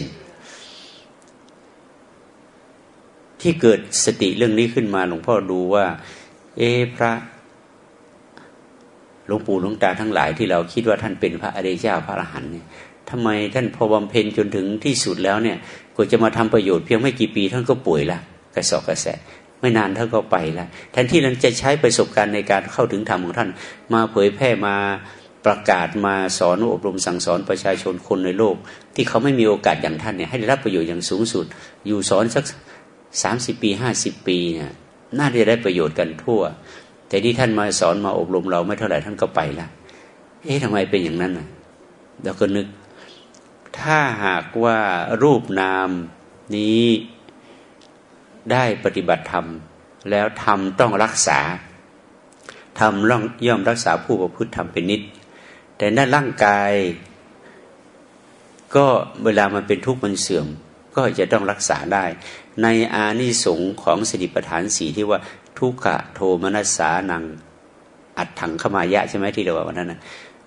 ที่เกิดสติเรื่องนี้ขึ้นมาหลวงพ่อดูว่า เอพระหลวงปู่หลวงตาทั้งหลายที่เราคิดว่าท่านเป็นพระอริยเจ้าพระอรหันต์เนี่ย ทำไมท่านพอบำเพ็ญจนถึงที่สุดแล้วเนี่ยกว่าจะมาทำประโยชน์เพียงไม่กี่ปีท่านก็ป่วยละกระสอบกระแสไม่นานท่านก็ไปละแทนที่เราจะใช้ประสบการณ์ในการเข้าถึงธรรมของท่าน มาเผยแพร่มาประกาศมาสอนอบรมสั่งสอนประชาชนคนในโลก ที่เขาไม่มีโอกาสอย่างท่านเนี่ยให้ได้รับประโยชน์อย่างสูงสุด อยู่สอนสักสามสิบปีห้าสิบปีเนี่ยน่าจะได้ประโยชน์กันทั่ว แต่ที่ท่านมาสอนมาอบรมเราไม่เท่าไหร่ท่านก็ไปละเอ๊ะทำไมเป็นอย่างนั้นนะเราก็นึก ถ้าหากว่ารูปนามนี้ได้ปฏิบัติธรรม แล้วธรรมต้องรักษาธรรมย่อมรักษาผู้ประพฤติธรรมเป็นนิด แต่ด้านร่างกาย ก็เวลามันเป็นทุกข์มันเสื่อม ก็จะต้องรักษาได้ ในอานิสงส์ของสติปัฏฐานสีที่ว่าทุกขะโทมนัสสานังอัดถังขมายะใช่ไหมที่เราว่าวันนั้นนะ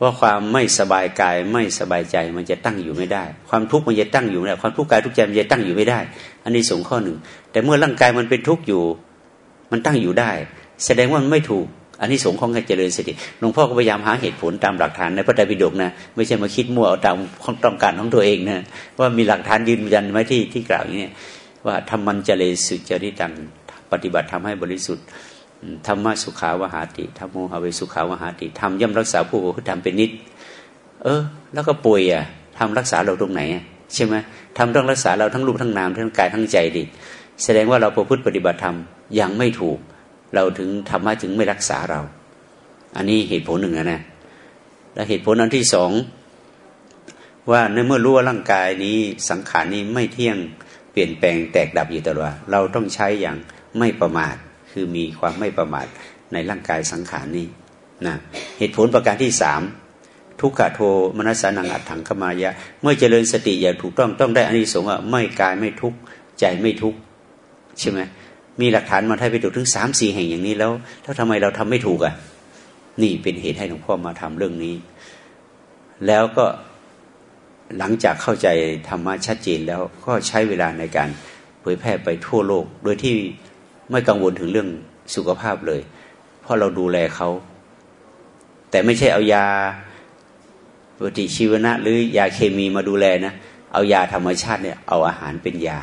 ว่าความไม่สบายกายไม่สบายใจมันจะตั้งอยู่ไม่ได้ ความทุกข์มันจะตั้งอยู่ไม่ได้ความทุกข์กายทุกใจมันจะตั้งอยู่ไม่ได้ อันนี้สงข้อหนึ่ง แต่เมื่อร่างกายมันเป็นทุกข์อยู่ มันตั้งอยู่ได้ แสดงว่ามันไม่ถูก อันนี้สงของการเจริญสติหลวงพ่อก็พยายามหาเหตุผลตามหลักฐานในพระไตรปิฎกนะไม่ใช่มาคิดมั่วเอาตามต้องการของตัวเองนะว่ามีหลักฐานยืนยันไหมที่ที่กล่าวอย่างนี้ว่าทำมันเจริญสุจริตังปฏิบัติทำให้บริสุทธิ์ ธรรมสุขาวหาติธรรมโมหะเวสุขาวหาติทำย่ำรักษาผู้ผู้ทำเป็นนิด เออ แล้วก็ป่วยอะทำรักษาเราตรงไหนใช่ไหมทำต้องรักษาเราทั้งรูปทั้งนามทั้งกายทั้งใจดิแสดงว่าเราประพฤติปฏิบัติธรรมยังไม่ถูก เราถึงธรรมะถึงไม่รักษาเรา อันนี้เหตุผลหนึ่งนะนะและเหตุผลอันที่สองว่าในเมื่อรู้ว่าร่างกายนี้สังขารนี้ไม่เที่ยงเปลี่ยนแปลงแตกดับอยู่ตลอดเราต้องใช้อย่างไม่ประมาท คือมีความไม่ประมาทในร่างกายสังขารนี้นะเหตุผลประการที่สามทุกขโทมนัสานังอัตถังขมายะ เมื่อเจริญสติอย่างถูกต้องต้องได้อานิสงส์ว่าไม่กายไม่ทุกข์ใจไม่ทุกข์ใช่ไหมมีหลักฐานมาให้ไปถูกถึงสามสี่แห่งอย่างนี้แล้วแล้วทำไมเราทำไม่ถูกอะ นี่เป็นเหตุให้หลวงพ่อมาทำเรื่องนี้ แล้วก็หลังจากเข้าใจธรรมะชัดเจนแล้วก็ใช้เวลาในการเผยแพร่ไปทั่วโลก โดยที่ ไม่กังวลถึงเรื่องสุขภาพเลย เพราะเราดูแลเขา แต่ไม่ใช่เอายาปฏิชีวนะหรือยาเคมีมาดูแลนะ เอายาธรรมชาติเนี่ยเอาอาหารเป็นยา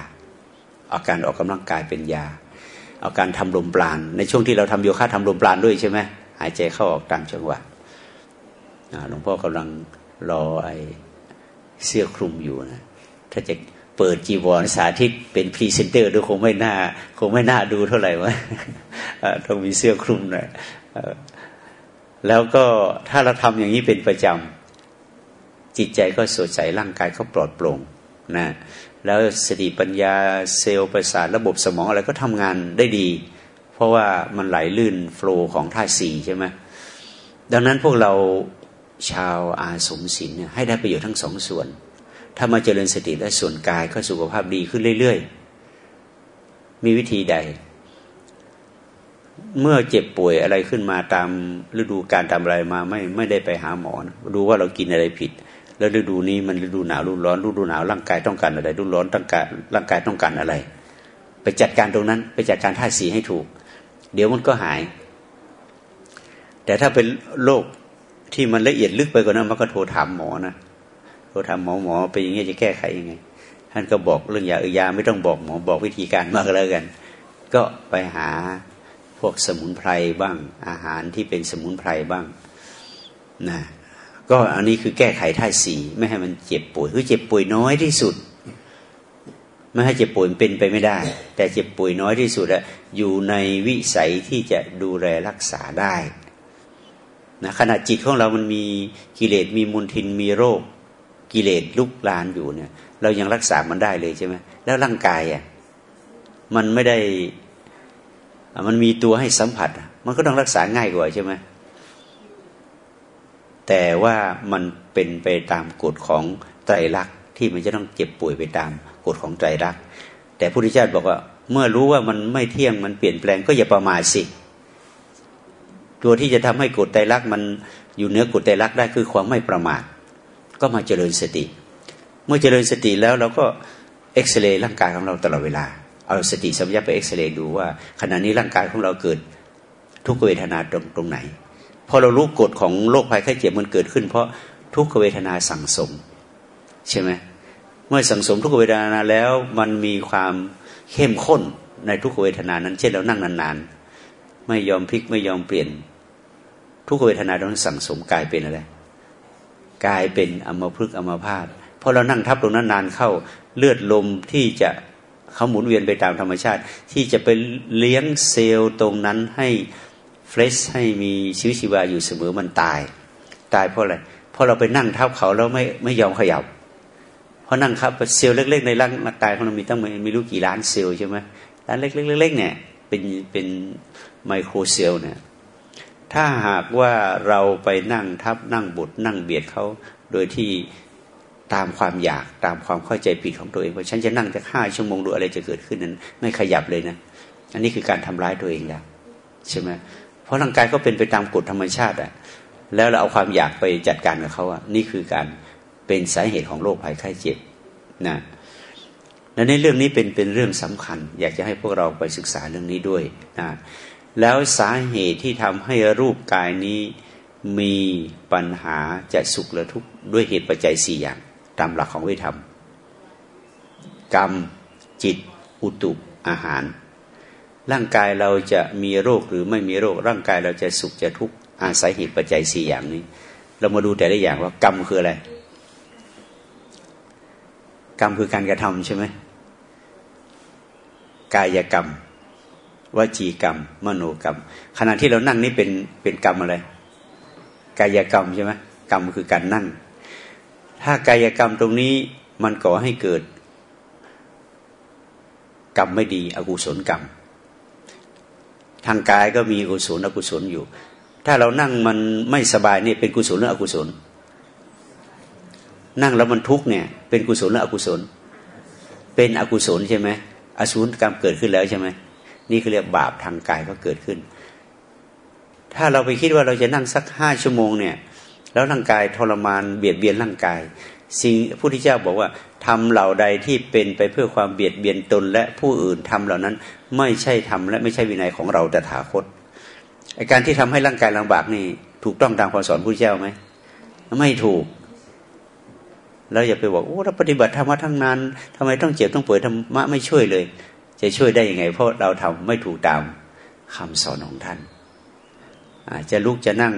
เอาการออกกำลังกายเป็นยา เอาการทำลมปราณในช่วงที่เราทำโยคะทำลมปราณด้วยใช่ไหมหายใจเข้าออกตามจังหวะหลวงพ่อกำลังรอไอเสื้อคลุมอยู่นะ ถ้าจะ เปิดจีวรสาธิตเป็นพรีเซนเตอร์ด้วยคงไม่น่า คงไม่น่าดูเท่าไหร่วะต้องมีเสื้อคลุมหน่อยแล้วก็ถ้าเราทำอย่างนี้เป็นประจำจิตใจก็สดใสร่างกายก็ปลอดโปร่งนะแล้วสติปัญญาเซลล์ประสาทระบบสมองอะไรก็ทำงานได้ดี เพราะว่ามันไหลลื่นโฟล์ของธาตุสี่ใช่ไหมดังนั้นพวกเราชาวอาสมศิลเนี่ยให้ได้ประโยชน์ทั้งสองส่วน ถ้ามาเจริญสติและส่วนกายก็สุขภาพดีขึ้นเรื่อยๆ มีวิธีใด เมื่อเจ็บป่วยอะไรขึ้นมาตามฤดูการตามอะไรมาไม่ไม่ได้ไปหาหมอนะดูว่าเรากินอะไรผิด แล้วฤดูนี้มันฤดูหนาวฤดูร้อนฤดูหนาวร่างกายต้องการอะไรฤดูร้อนต้องการร่างกายต้องการอะไร ไปจัดการตรงนั้น ไปจัดการท่าสีให้ถูก เดี๋ยวมันก็หาย แต่ถ้าเป็นโรคที่มันละเอียดลึกไปกว่านั้นมันก็โทรถามหมอนะ โทรถาหมอหมอไปอย่างเงี้ยจะแก้ไขยังไง ท่านก็บอกเรื่องยาเออยาไม่ต้องบอกหมอบอกวิธีการมากแล้วกัน ก็ไปหาพวกสมุนไพรบ้าง อาหารที่เป็นสมุนไพรบ้างนะก็อันนี้คือแก้ไขท่าสีไม่ให้มันเจ็บป่วยคือเจ็บป่วยน้อยที่สุด ไม่ให้เจ็บป่วยเป็นไปไม่ได้ แต่เจ็บป่วยน้อยที่สุดอะอยู่ในวิสัยที่จะดูแลรักษาได้นะขณะจิตของเรามันมีกิเลสมีมุนทินมีโรค กิเลสลุกลานอยู่เนี่ย เรายังรักษามันได้เลยใช่ไหมแล้วร่างกายอะมันไม่ได้มันมีตัวให้สัมผัส มันก็ต้องรักษาง่ายกว่าใช่ไหมแต่ว่ามันเป็นไปตามกฎของไตรลักษณ์ที่มันจะต้องเจ็บป่วยไปตามกฎของไตรลักษณ์แต่พระพุทธเจ้าบอกว่า เมื่อรู้ว่ามันไม่เที่ยงมันเปลี่ยนแปลงก็อย่าประมาทสิ ตัวที่จะทำให้กฎไตรลักษณ์มันอยู่เหนือกฎไตรลักษณ์ได้คือความไม่ประมาท ก็มาเจริญสติ เมื่อเจริญสติแล้วเราก็เอ็กซเรย์ร่างกายของเราตลอดเวลา เอาสติสัมยาไปเอ็กซเรย์ดูว่าขณะนี้ร่างกายของเราเกิดทุกขเวทนาตรงตรงไหน พอเรารู้กฎของโรคภัยไข้เจ็บมันเกิดขึ้น เพราะทุกขเวทนาสั่งสม ใช่ไหมเมื่อสั่งสมทุกขเวทนาแล้วมันมีความเข้มข้นในทุกขเวทนานั้น เช่นเรานั่งนานๆ ไม่ยอมพลิกไม่ยอมเปลี่ยน ทุกเวทนาตรงสั่งสมกลายเป็นอะไร กลายเป็นอมพฤกอมพาตเพราะเรานั่งทับตรงนั้นนานเข้าเลือดลมที่จะเขาหมุนเวียนไปตามธรรมชาติ ที่จะไปเลี้ยงเซลล์ตรงนั้นให้ fresh ให้มีชีวิตชีวาอยู่เสมอมันตาย ตายเพราะอะไรเพราะเราไปนั่งทับเขาแล้วไม่ไม่ยอมขยับเพราะนั่งทับเซลล์เล็ก ๆ ในร่างกายของเรามีตั้งไม่รู้กี่ล้านเซลล์ใช่ไหมล้านเล็กๆเนี่ยเป็นเป็น micro cell เนี่ย ถ้าหากว่าเราไปนั่งทับนั่งบดนั่งเบียดเขาโดยที่ตามความอยากตามความเข้าใจผิดของตัวเองว่าฉันจะนั่งจะห้าชั่วโมงดูอะไรจะเกิดขึ้นนั้น ไม่ขยับเลยนะอันนี้คือการทำร้ายตัวเองแล้วใช่ไหมเพราะร่างกายก็เป็นไปตามกฎธรรมชาติอะแล้วเราเอาความอยากไปจัดการกับเขาอะนี่คือการเป็นสาเหตุของโรคภัยไข้เจ็บนะและในเรื่องนี้เป็นเป็นเรื่องสำคัญ อยากจะให้พวกเราไปศึกษาเรื่องนี้ด้วยนะ แล้วสาเหตุที่ทำให้รูปกายนี้มีปัญหาจะสุขหรือทุกข์ด้วยเหตุปัจจัยสี่อย่าง ตามหลักของวิธรรม กรรม จิต อุตุอาหาร ร่างกายเราจะมีโรคหรือไม่มีโรค ร่างกายเราจะสุขจะทุกข์อาศัยเหตุปัจจัยสี่อย่างนี้ เรามาดูแต่ละอย่างว่ากรรมคืออะไร กรรมคือการกระทำใช่ไหมกายกรรม วจีกรรม มโนกรรม ขณะที่เรานั่งนี่เป็นเป็นกรรมอะไร กายกรรมใช่ไหมกรรมคือการนั่ง ถ้ากายกรรมตรงนี้มันก่อให้เกิด กรรมไม่ดี อกุศลกรรม ทางกายก็มีกุศลอกุศลอยู่ ถ้าเรานั่งมันไม่สบายนี่เป็นกุศลหรืออกุศล นั่งแล้วมันทุกเนี่ย เป็นกุศลหรืออกุศล เป็นอกุศลใช่ไหมอสุนกรรมเกิดขึ้นแล้วใช่ไหม นี่คือเรียกบาปทางกายก็เกิดขึ้น ถ้าเราไปคิดว่าเราจะนั่งสักห้าชั่วโมงเนี่ย แล้วร่างกายทรมานเบียดเบียนร่างกาย สิ่งพระพุทธเจ้าบอกว่าทำเหล่าใดที่เป็นไปเพื่อความเบียดเบียนตนและผู้อื่นทำเหล่านั้น ไม่ใช่ทำและไม่ใช่วินัยของเราแต่ถาคตไอการที่ทำให้ร่างกายลำบากนี่ ถูกต้องตามคำสอนพระพุทธเจ้าไหมไม่ถูก แล้วอย่าไปบอกโอ้เราปฏิบัติธรรมะทั้งนั้นทำไมต้องเจ็บต้องป่วยธรรมะไม่ช่วยเลย จะช่วยได้ยังไง เพราะเราทำไม่ถูกตามคำสอนของท่านจะลุกจะนั่ง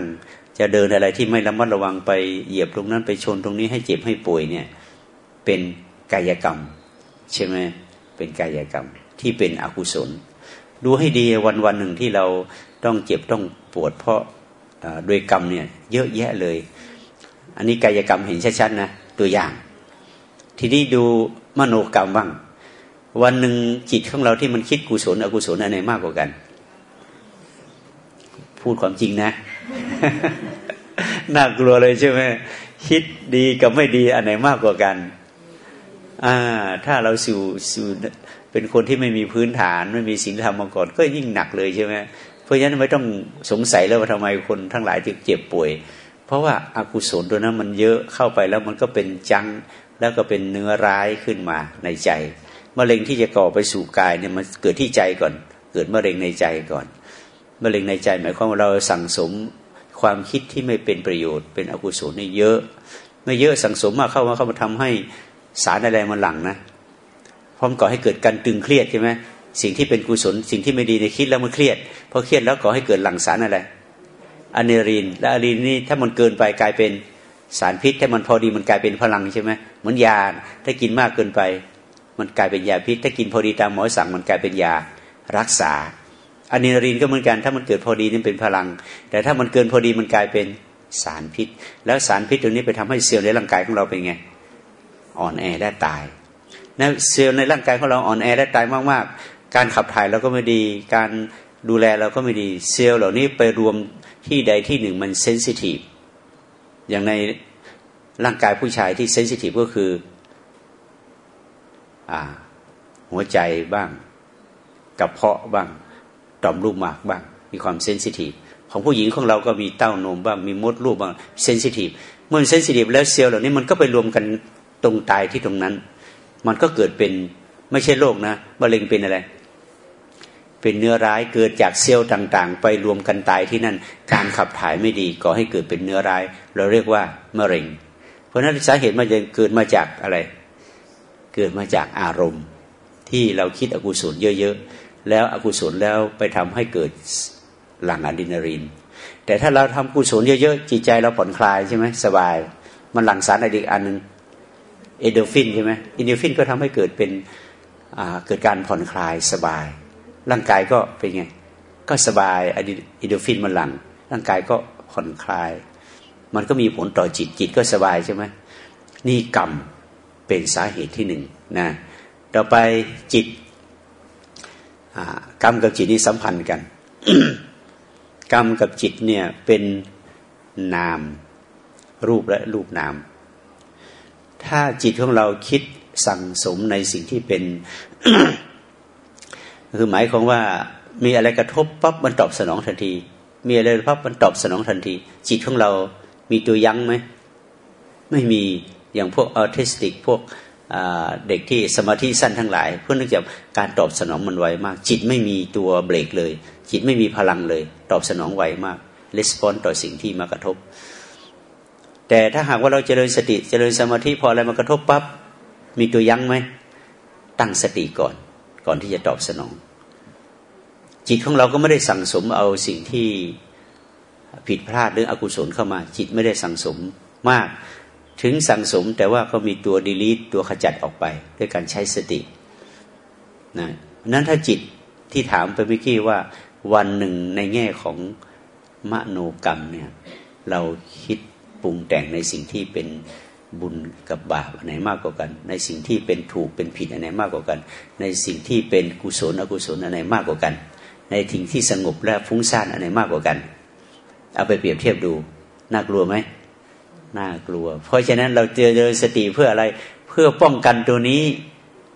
จะเดินอะไรที่ไม่ระมัดระวังไปเหยียบตรงนั้นไปชนตรงนี้ให้เจ็บให้ป่วยเนี่ย เป็นกายกรรม ใช่ไหมเป็นกายกรรมที่เป็นอกุศล ดูให้ดีวันวันหนึ่งที่เราต้องเจ็บต้องปวด เพราะโดยกรรมเนี่ย เยอะแยะเลย อันนี้กายกรรมเห็นชัดๆนะตัวอย่าง ทีนี้ดูมโนกรรมบ้าง วันหนึ่งจิตของเราที่มันคิดกุศลอกุศลอันไหนมากกว่ากัน พูดความจริงนะน่ากลัวเลยใช่ไหมคิดดีกับไม่ดีอันไหนมากกว่ากันอ่าถ้าเราสู่สู่เป็นคนที่ไม่มีพื้นฐานไม่มีศีลธรรมมาก่อนก็ยิ่งหนักเลยใช่ไหมเพราะฉะนั้นไม่ต้องสงสัยแล้วว่าทำไมคนทั้งหลายถึงเจ็บป่วย เพราะว่าอากุศลตัวนั้นมันเยอะเข้าไปแล้วมันก็เป็นจังแล้วก็เป็นเนื้อร้ายขึ้นมาในใจ มะเร็งที่จะก่อไปสู่กายเนี่ยมันเกิดที่ใจก่อน เกิดมะเร็งในใจก่อนมะเร็งในใจหมายความว่าเราสั่งสมความคิดที่ไม่เป็นประโยชน์เป็นอกุศลนี่เยอะ ไม่เยอะสั่งสมมากเข้ามาเข้ามาทำให้สารอะไรมันหลั่งนะพร้อมก่อให้เกิดการตึงเครียดใช่ไหมสิ่งที่เป็นกุศล สิ่งที่ไม่ดีในคิดแล้วมันเครียดพอเครียดแล้วก่อให้เกิดหลั่งสารอะไรอะเนรีนและอะเนรีนนี่ถ้ามันเกินไปกลายเป็นสารพิษ ถ้ามันพอดีมันกลายเป็นพลังใช่ไหมเหมือนยาถ้ากินมากเกินไป มันกลายเป็นยาพิษ ถ้ากินพอดีตามหมอสั่งมันกลายเป็นยารักษาอะดรีนาลีนก็เหมือนกัน ถ้ามันเกิดพอดีนี่เป็นพลัง แต่ถ้ามันเกินพอดีมันกลายเป็นสารพิษ แล้วสารพิษตัวนี้ไปทำให้เซลล์ในร่างกายของเราเป็นไง อ่อนแอได้ตายนะเซลล์ในร่างกายของเราอ่อนแอได้ตายมากๆ การขับถ่ายเราก็ไม่ดี การดูแลเราก็ไม่ดี เซลล์เหล่านี้ไปรวมที่ใดที่หนึ่งมัน sensitive อย่างในร่างกายผู้ชายที่ sensitive ก็คือ หัวใจบ้างกระเพาะบ้างต่อมลูกหมากบ้าง มีความ sensitive ของผู้หญิงของเราก็มีเต้านมบ้าง มีมดลูกบ้าง sensitive เมื่อ sensitive แล้วเซลล์เหล่านี้มันก็ไปรวมกันตรงตายที่ตรงนั้น มันก็เกิดเป็นไม่ใช่โรคนะมะเร็งเป็นอะไร เป็นเนื้อร้ายเกิดจากเซลล์ต่างๆ ไปรวมกันตายที่นั่น การขับถ่ายไม่ดีก่อให้เกิดเป็นเนื้อร้าย เราเรียกว่ามะเร็ง เพราะนั้นสาเหตุมันจะเกิดมาจากอะไร เกิดมาจากอารมณ์ที่เราคิดอกุศลเยอะๆ แล้วอกุศลแล้วไปทำให้เกิดหลั่งอะดรีนาลีน แต่ถ้าเราทำกุศลเยอะๆ จิตใจเราผ่อนคลายใช่ไหมสบาย มันหลั่งสารอะไรอีกอันนึงเอโดฟินใช่ไหมเอโดฟินก็ทำให้เกิดเป็นเกิดการผ่อนคลายสบาย ร่างกายก็เป็นไง ก็สบายอะโดฟินมันหลั่งร่างกายก็ผ่อนคลาย มันก็มีผลต่อจิตจิตก็สบายใช่ไหมนี่กรรม เป็นสาเหตุที่หนึ่งนะต่อไปจิตกรรมกับจิตนี่สัมพันธ์กัน กรรมกับจิตเนี่ยเป็นนามรูปและรูปนาม ถ้าจิตของเราคิดสั่งสมในสิ่งที่เป็น คือหมายของว่ามีอะไรกระทบปั๊บมันตอบสนองทันที มีอะไรปั๊บมันตอบสนองทันที จิตของเรามีตัวยั้งไหมไม่มี อย่างพวกออทิสติกพวกเด็กที่สมาธิสั้นทั้งหลาย เพื่อเนื่องจากการตอบสนองมันไวมาก จิตไม่มีตัวเบรกเลย จิตไม่มีพลังเลย ตอบสนองไวมากレスปอนต่อสิ่งที่มากระทบ แต่ถ้าหากว่าเราเจริญสติเจริญสมาธิพออะไรมากระทบปับ๊บมีตัวยั้งไหมตั้งสติก่อน ก่อนที่จะตอบสนอง จิตของเราก็ไม่ได้สั่งสมเอาสิ่งที่ผิดพลาดหรืออกุศลเข้ามา จิตไม่ได้สั่งสมมาก ถึงสั่งสมแต่ว่าเขามีตัวดีลีทตัวขจัดออกไป ด้วยการใช้สตินะนั้นถ้าจิตที่ถามไปเมื่อกี้ว่าวันหนึ่งในแง่ของมโนกรรมเนี่ย เราคิดปรุงแต่งในสิ่งที่เป็นบุญกับบาปอันไหนมากกว่ากัน ในสิ่งที่เป็นถูกเป็นผิดอันไหนมากกว่ากัน ในสิ่งที่เป็นกุศลอกุศลอันไหนมากกว่ากัน ในสิ่งที่สงบและฟุ้งซ่านอันไหนมากกว่ากัน เอาไปเปรียบเทียบดูน่ากลัวไหม น่ากลัว เพราะฉะนั้นเราเจริญสติเพื่ออะไร เพื่อป้องกันตัวนี้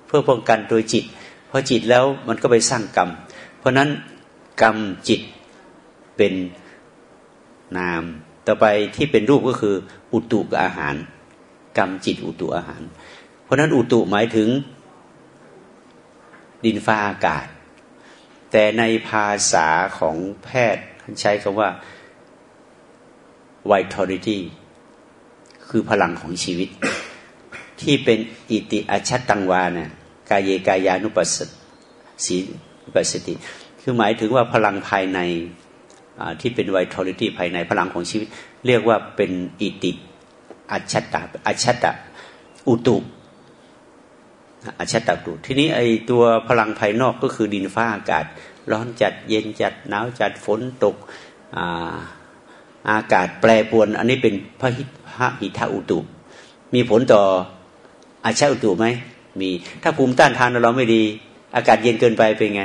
เพื่อป้องกันตัวจิต เพอจิตแล้วมันก็ไปสร้างกรรม เพราะนั้นกรรมจิตเป็นนาม ต่อไปที่เป็นรูปก็คือ อุตุกับอาหาร กรรมจิตอุตุอาหาร เพราะนั้นอุตุหมายถึงดินฟ้าอากาศ แต่ในภาษาของแพทย์ท่านใช้คำว่า vitality คือพลังของชีวิต ที่เป็นอิติอชัตตังวาเนี่ยกายเยกายานุปัสสีปัสติ คือหมายถึงว่าพลังภายในที่เป็น vitality ภายในพลังของชีวิต เรียกว่าเป็นอิติอัชตะอัชตะอุตุอัชตะอุตุทีนี้ไอตัวพลังภายนอกก็คือดินฟ้าอากาศ ร้อนจัดเย็นจัดหนาวจัดฝนตกอาอากาศแปรปรวน อันนี้เป็นพระ หิทธอุตุ มีผลต่ออาชาอุตุไหมมีถ้าภูมิต้านทานเราไม่ดี อากาศเย็นเกินไปเป็นไง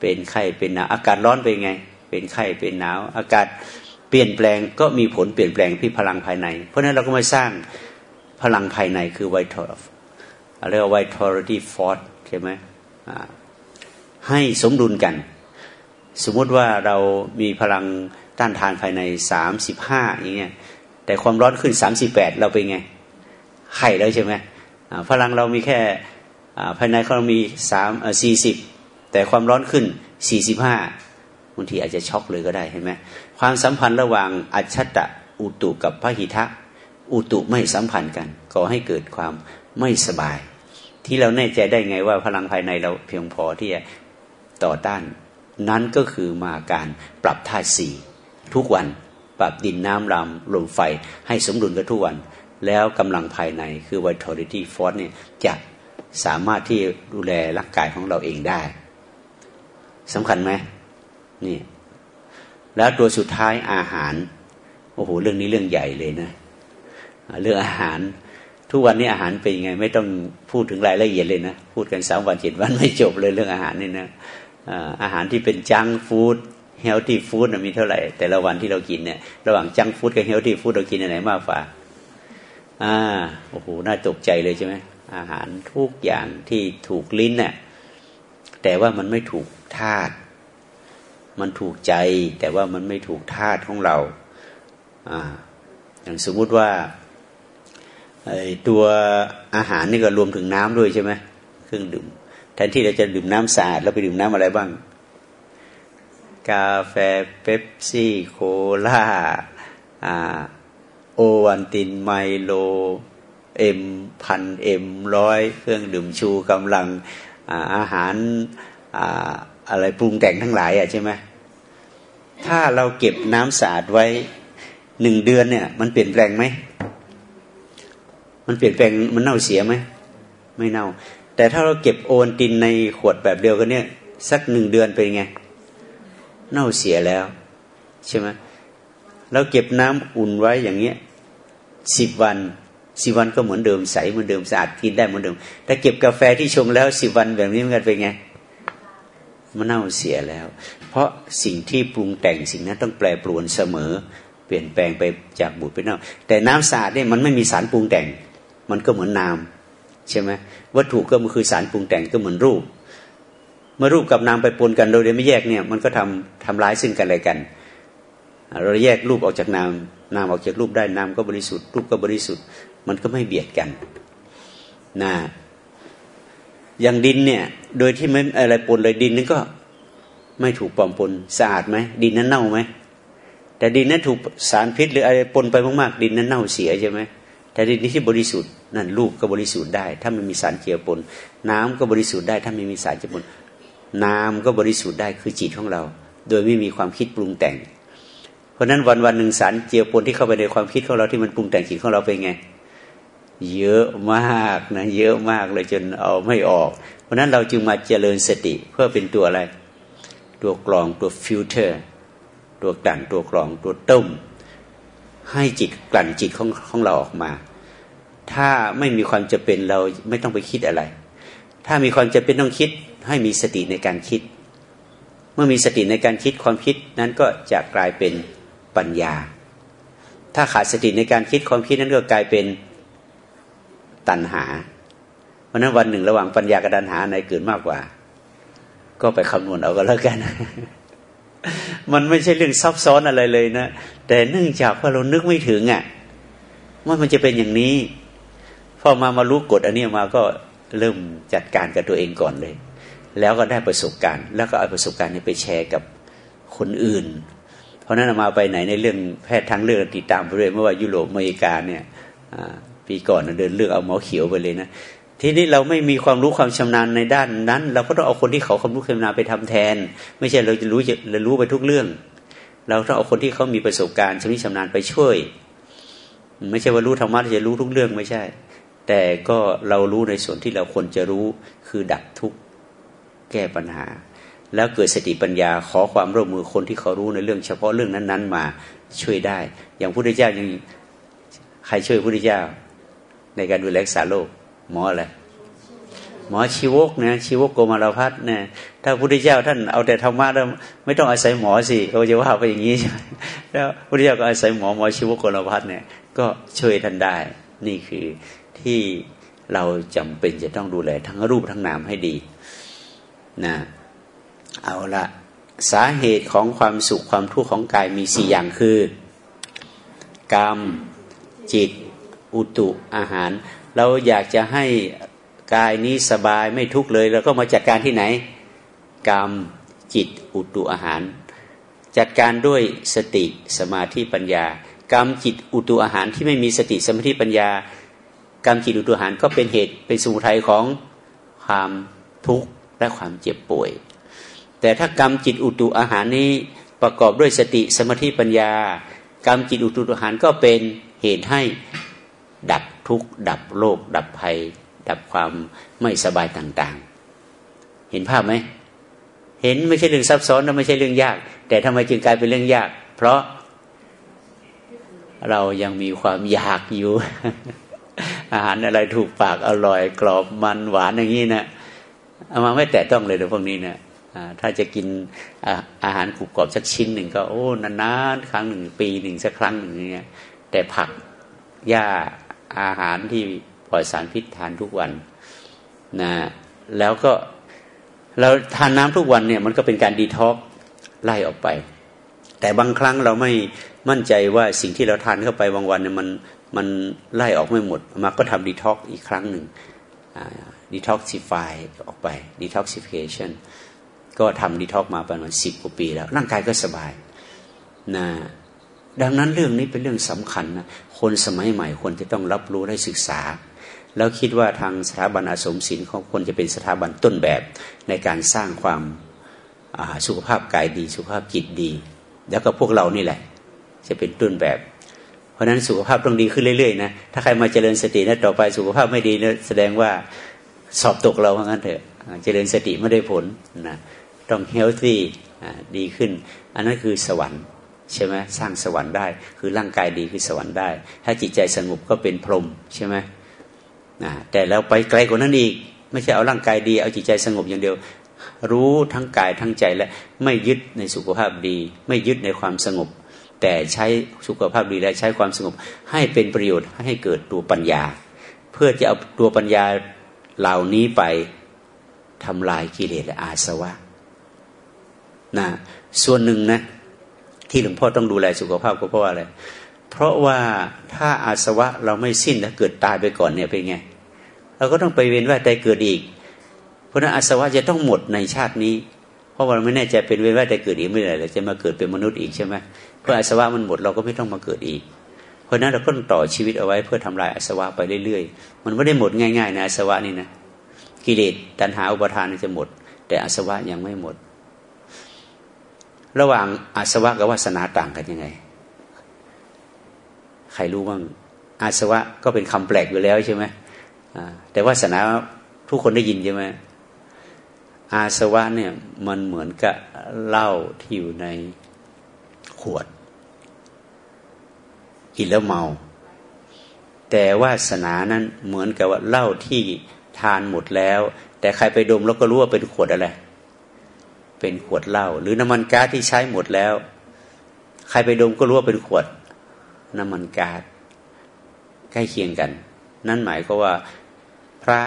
เป็นไข้เป็นหนาวอากาศร้อนเป็นไง เป็นไข้เป็นหนาว อากาศเปลี่ยนแปลงก็มีผลเปลี่ยนแปลงที่พลังภายใน เพราะฉะนั้นเราก็มาสร้างพลังภายในคือ vital เรียกว่า vitality force ใช่ไหมให้สมดุลกัน สมมติว่าเรามีพลังต้านทานภายในสามสิบห้าอย่างเงี้ย แต่ความร้อนขึ้นสามสิบแปดเราเป็นไง ไข่แล้วใช่ไหมพลังเรามีแค่ภายในเรามีสามสี่สิบแต่ความร้อนขึ้นสี่สิบห้าบางทีอาจจะช็อกเลยก็ได้เห็นไหมความสัมพันธ์ระหว่างอัจฉตะอุตุกับพระหิทะอุตุไม่สัมพันธ์กันก่อให้เกิดความไม่สบาย ที่เราแน่ใจได้ไงว่าพลังภายในเราเพียงพอที่จะต่อต้าน นั้นก็คือมาการปรับธาตุสี่ทุกวัน ปรับดินน้ำลำลมไฟให้สมดุลกันทุกวัน แล้วกำลังภายในคือ vitality force เนี่ยจะสามารถที่ดูแลร่างกายของเราเองได้สำคัญไหมนี่แล้วตัวสุดท้ายอาหาร โอ้โหเรื่องนี้เรื่องใหญ่เลยนะ เรื่องอาหารทุกวันนี้อาหารเป็นยังไง ไม่ต้องพูดถึงรายละเอียดเลยนะ พูดกันสามวันเจ็ดวันไม่จบเลยเรื่องอาหารนี่นะอาหารที่เป็น junk food healthy food มีเท่าไหร่ แต่ละวันที่เรากินเนี่ยระหว่าง junk food กับ healthy food เรากินอะไรมากกว่าอ่าโอ้โหน่าตกใจเลยใช่ไหมอาหารทุกอย่างที่ถูกลิ้นเนี่ยแต่ว่ามันไม่ถูกธาตุมันถูกใจ แต่ว่ามันไม่ถูกธาตุของเราอ่าอย่างสมมุติว่าไอตัวอาหารนี่ก็รวมถึงน้ำด้วยใช่ไหมเครื่องดื่มแทนที่เราจะดื่มน้ำสะอาดเราไปดื่มน้ำอะไรบ้าง กาแฟเป๊ปซี่โคลา่าโอวันตินไมโลเอ็มพันเอ็มร้อยเครื่องดื่มชูกำลังอาหารอะไรปรุงแต่งทั้งหลายอะใช่ไหมถ้าเราเก็บน้ำสะอาดไว้หนึ่งเดือนเนี่ย มันเปลี่ยนแปลงไหม มันเปลี่ยนแปลงมันเน่าเสียไหม ไม่เน่า แต่ถ้าเราเก็บโอนตินในขวดแบบเดียวกันเนี่ย สักหนึ่งเดือนเป็นไง เน่าเสียแล้ว ใช่ไหมเราเก็บน้ำอุ่นไว้อย่างเงี้ยสิบวันสิบวันก็เหมือนเดิมใสเหมือนเดิมสะอาดกินได้เหมือนเดิมแต่เก็บกาแฟที่ชงแล้วสิบวันแบบนี้มันเป็นไงมันเน่าเสียแล้ว เพราะสิ่งที่ปรุงแต่งสิ่งนั้นต้องแปรปรวนเสมอ เปลี่ยนแปลงไปจากบูดไปเน่า แต่น้ำสะอาดเนี่ยมันไม่มีสารปรุงแต่ง มันก็เหมือนน้ำใช่ไหมวัตถุก็มันคือสารปรุงแต่งก็เหมือนรูป เมื่อรูปกับนามไปปนกันโดยไม่แยกเนี่ยมันก็ทำทำร้ายซึ่งกันและกัน เราแยกรูปออกจากนามนามออกจากรูปได้นามก็บริสุทธิ์รูปก็บริสุทธิ์ มันก็ไม่เบียดกันนะอย่างดินเนี่ยโดยที่ไม่อะไรปนเลยดินนั้นก็ไม่ถูกปอมปนสะอาดไหมดินนั้นเน่าไหมแต่ดินนั้นถูกสารพิษหรืออะไรปนไปมากๆดินนั้นเน่าเสียใช่ไหมแต่ดินที่บริสุทธิ์นั่นรูปก็บริสุทธิ์ได้ ถ้าไม่มีสารเจือปนน้ำก็บริสุทธิ์ได้ ถ้าไม่มีสารเจือปน น้ำก็บริสุทธิ์ได้คือจิตของเรา โดยไม่มีความคิดปรุงแต่ง เพราะนั้นวันวันหนึ่งสารเจียวปนที่เข้าไปในความคิดของเราที่มันปรุงแต่งจิตของเราเป็นไง เยอะมากนะเยอะมากเลยจนเอาไม่ออก เพราะนั้นเราจึงมาเจริญสติเพื่อเป็นตัวอะไร ตัวกรองตัวฟิลเตอร์ตัวกลั่นตัวกรองตัวต้ม ให้จิตกลั่นจิตของของเราออกมา ถ้าไม่มีความจำเป็นเราไม่ต้องไปคิดอะไร ถ้ามีความจำเป็นต้องคิด ให้มีสติในการคิด เมื่อมีสติในการคิดความคิดนั้นก็จะกลายเป็นปัญญา ถ้าขาดสติในการคิดความคิดนั้นก็กลายเป็นตัณหา เพราะนั้นวันหนึ่งระหว่างปัญญากับตัณหาไหนเกิดมากกว่า ก็ไปคำนวณเอาก็แล้วกัน มันไม่ใช่เรื่องซับซ้อนอะไรเลยนะ แต่เนื่องจากว่าเรานึกไม่ถึงอะว่ามันจะเป็นอย่างนี้พอมามารู้กฎอันนี้มาก็เริ่มจัดการกับตัวเองก่อนเลย แล้วก็ได้ประสบการณ์ แล้วก็เอาประสบการณ์นี้ไปแชร์กับคนอื่น เพราะนั้นมาไปไหนในเรื่องแพทย์ทั้งเรื่องติดตามไปเรื่อยเมื่อว่ายุโรปอเมริกาเนี่ยปีก่อนเดินเลือกเอาหมอเขียวไปเลยนะทีนี้เราไม่มีความรู้ความชำนาญในด้านนั้น เราก็ต้องเอาคนที่เขาความรู้ความชำนาญไปทำแทน ไม่ใช่เราจะรู้จะรู้ไปทุกเรื่อง เราต้องเอาคนที่เขามีประสบการณ์ชำนิชำนาญไปช่วย ไม่ใช่ว่ารู้ธรรมะจะรู้ทุกเรื่องไม่ใช่ แต่ก็เรารู้ในส่วนที่เราควรจะรู้คือดับทุก แก้ปัญหา แล้วเกิดสติปัญญาขอความร่วมมือคนที่เขารู้ในเรื่อง เฉพาะเรื่องนั้น ๆ มาช่วยได้ อย่างพุทธเจ้ายังใครช่วยพุทธเจ้า ในการดูแลรักษาโรคหมออะไรหมอชีวกนะชีวกโกมารพัฒนะถ้าพุทธเจ้าท่านเอาแต่ธรรมะแล้วไม่ต้องอาศัยหมอสิเขาจะว่าไปอย่างนี้ใช่ไหมแล้วพุทธเจ้าก็อาศัยหมอหมอชีวกโกมารพัฒเนี่ยก็ช่วยท่านได้ นี่คือที่เราจำเป็นจะต้องดูแลทั้งรูปทั้งนามให้ดี นะเอาละสาเหตุของความสุขความทุกข์ของกายมีสี่อย่างคือ กรรม จิต อุตุอาหาร เราอยากจะให้กายนี้สบายไม่ทุกข์เลยเราก็มาจัดการที่ไหน กรรม จิต อุตุอาหาร จัดการด้วยสติสมาธิปัญญา กรรมจิตอุตุอาหารที่ไม่มีสติสมาธิปัญญา กรรมจิตอุตุอาหารก็เป็นเหตุเป็นสมุทัยของความทุกข์ และความเจ็บป่วย แต่ถ้ากรรมจิตอุตุอาหารนี้ประกอบด้วยสติสมาธิปัญญา กรรมจิตอุตุอาหารก็เป็นเหตุให้ดับทุกข์ดับโรคดับภัย ดับความไม่สบายต่างๆ เห็นภาพไหมเห็นไม่ใช่เรื่องซับซ้อนและไม่ใช่เรื่องยาก แต่ทำไมจึงกลายเป็นเรื่องยาก เพราะเรายังมีความอยากอยู่ อาหารอะไรถูกปากอร่อยกรอบมันหวานอย่างนี้นะ เอามาไม่แตะต้องเลยในพวกนี้เนะถ้าจะกินอาหารกรุบกรอบสักชิ้นหนึ่งก็โอ้นานๆครั้งหนึ่งปีหนึ่งสักครั้งหนึ่งเนี่ยแต่ผักหญ้าอาหารที่ปล่อยสารพิษทานทุกวันนะแล้วก็เราทานน้ำทุกวันเนี่ยมันก็เป็นการดีท็อกไล่ออกไป แต่บางครั้งเราไม่มั่นใจว่าสิ่งที่เราทานเข้าไปบางวันเนี่ยมันมันไล่ออกไม่หมดมาก็ทำดีท็อกอีกครั้งหนึ่ง detoxify ออกไป detoxification ก็ทำดีท็อกมาประมาณสิบกว่าปีแล้ว ร่างกายก็สบายนะดังนั้นเรื่องนี้เป็นเรื่องสำคัญนะคนสมัยใหม่ควรจะต้องรับรู้ได้ศึกษา แล้วคิดว่าทางสถาบันอาศรมศิลป์ของคนจะเป็นสถาบันต้นแบบในการสร้างความสุขภาพกายดี สุขภาพจิตดี แล้วก็พวกเรานี่แหละ จะเป็นต้นแบบ เพราะฉะนั้นสุขภาพต้องดีขึ้นเรื่อยๆนะถ้าใครมาเจริญสตินะต่อไปสุขภาพไม่ดีนะแสดงว่า สอบตกเราเพราะงั้นเถอะเจริญสติไม่ได้ผลนะต้องเฮลที่ดีขึ้น อันนั้นคือสวรรค์ใช่ไหมสร้างสวรรค์ได้ คือร่างกายดีคือสวรรค์ได้ ถ้าจิตใจสงบก็เป็นพรหมใช่ไหมนะแต่เราไปไกลกว่านั้นอีก ไม่ใช่เอาร่างกายดี เอาจิตใจสงบอย่างเดียว รู้ทั้งกายทั้งใจและไม่ยึดในสุขภาพดี ไม่ยึดในความสงบ แต่ใช้สุขภาพดีและใช้ความสงบ ให้เป็นประโยชน์ให้เกิดตัวปัญญา เพื่อจะเอาตัวปัญญา เหล่านี้ไปทำลายกิเลสและอาสวะนะส่วนหนึ่งนะ ที่หลวงพ่อต้องดูแลสุขภาพก็เพราะว่าอะไร เพราะว่าถ้าอาสวะเราไม่สิ้นแล้วเกิดตายไปก่อนเนี่ยเป็นไง เราก็ต้องไปเวียนว่ายตายเกิดอีก เพราะนั้นอาสวะจะต้องหมดในชาตินี้ เพราะว่าเราไม่แน่ใจเป็นเวียนว่ายตายเกิดอีกไม่ได้เลยจะมาเกิดเป็นมนุษย์อีกใช่ไหมเพื่ออาสวะมันหมดเราก็ไม่ต้องมาเกิดอีก เพราะนั้นเราก็ต้องต่อชีวิตเอาไว้เพื่อทำลายอาสวะไปเรื่อยๆ มันไม่ได้หมดง่ายๆนะอาสวะนี่นะกิเลสตัณหาอุปทานจะหมด แต่อาสวะยังไม่หมด ระหว่างอาสวะกับวาสนาต่างกันยังไง ใครรู้บ้างอาสวะก็เป็นคำแปลกอยู่แล้วใช่ไหมแต่วาสนาทุกคนได้ยินใช่ไหมอาสวะเนี่ยมันเหมือนกับเหล้าที่อยู่ในขวด กินแล้วเมา แต่วาสนานั้นเหมือนกับว่าเหล้าที่ทานหมดแล้ว แต่ใครไปดมแล้วก็รู้ว่าเป็นขวดอะไร เป็นขวดเหล้าหรือน้ำมันก๊าซที่ใช้หมดแล้ว ใครไปดมก็รู้ว่าเป็นขวดน้ำมันก๊าซใกล้เคียงกัน นั่นหมายก็ว่าพระ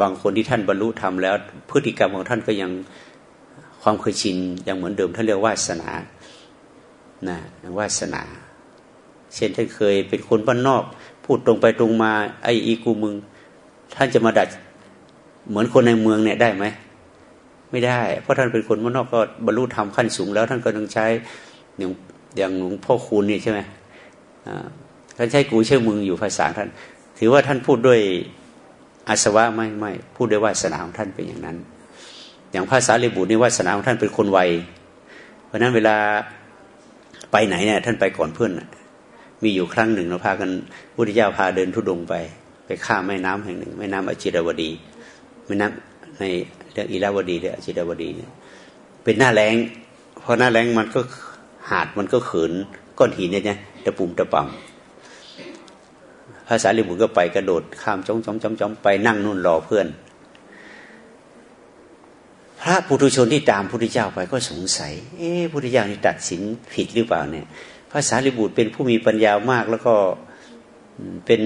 บางคนที่ท่านบรรลุธรรมแล้ว พฤติกรรมของท่านก็ยังความเคยชินยังเหมือนเดิมท่านเรียกวาสนานะวาสนา เช่นท่านเคยเป็นคนบ้านนอก พูดตรงไปตรงมาไออีกูมึง ท่านจะมาดัดเหมือนคนในเมืองเนี่ยได้ไหมไม่ได้ เพราะท่านเป็นคนบ้านนอกก็บรรลุธรรมขั้นสูงแล้ว ท่านก็ต้องใช้อย่างอย่างหลวงพ่อคูณนี่ใช่ไหมท่านใช้กูเชื่อมึงอยู่ภาษาท่าน ถือว่าท่านพูดด้วยอาสวะไม่ไม่พูดด้วยวาสนาของท่านเป็นอย่างนั้น อย่างภาษาลิบุตรนี่วาสนาของท่านเป็นคนไวเพราะนั้นเวลาไปไหนเนี่ยท่านไปก่อนเพื่อน มีอยู่ครั้งหนึ่งเราพากันพุทธเจ้าพาเดินทุดงไป ไปข้ามแม่น้ำแห่งหนึ่งแม่น้ำอจิรวดีแม่น้ำในเรื่องอิราวดีเรื่องอจิรวดีเนี่ยเป็นหน้าแรงพอหน้าแรงมันก็หาดมันก็เขินก้อนหินเนี่ยตะปุ่มตะป่ำภาษาลิบุตรก็ไปกระโดดข้ามจ้องจ้องจ้องจ้องไปนั่งนู่นรอเพื่อน พระปุถุชนที่ตามพุทธเจ้าไปก็สงสัย เอ๊ะพุทธเจ้านี่ตัดสินผิดหรือเปล่าเนี่ย ภาษาลิบุตรเป็นผู้มีปัญญามาก แล้วก็เป็น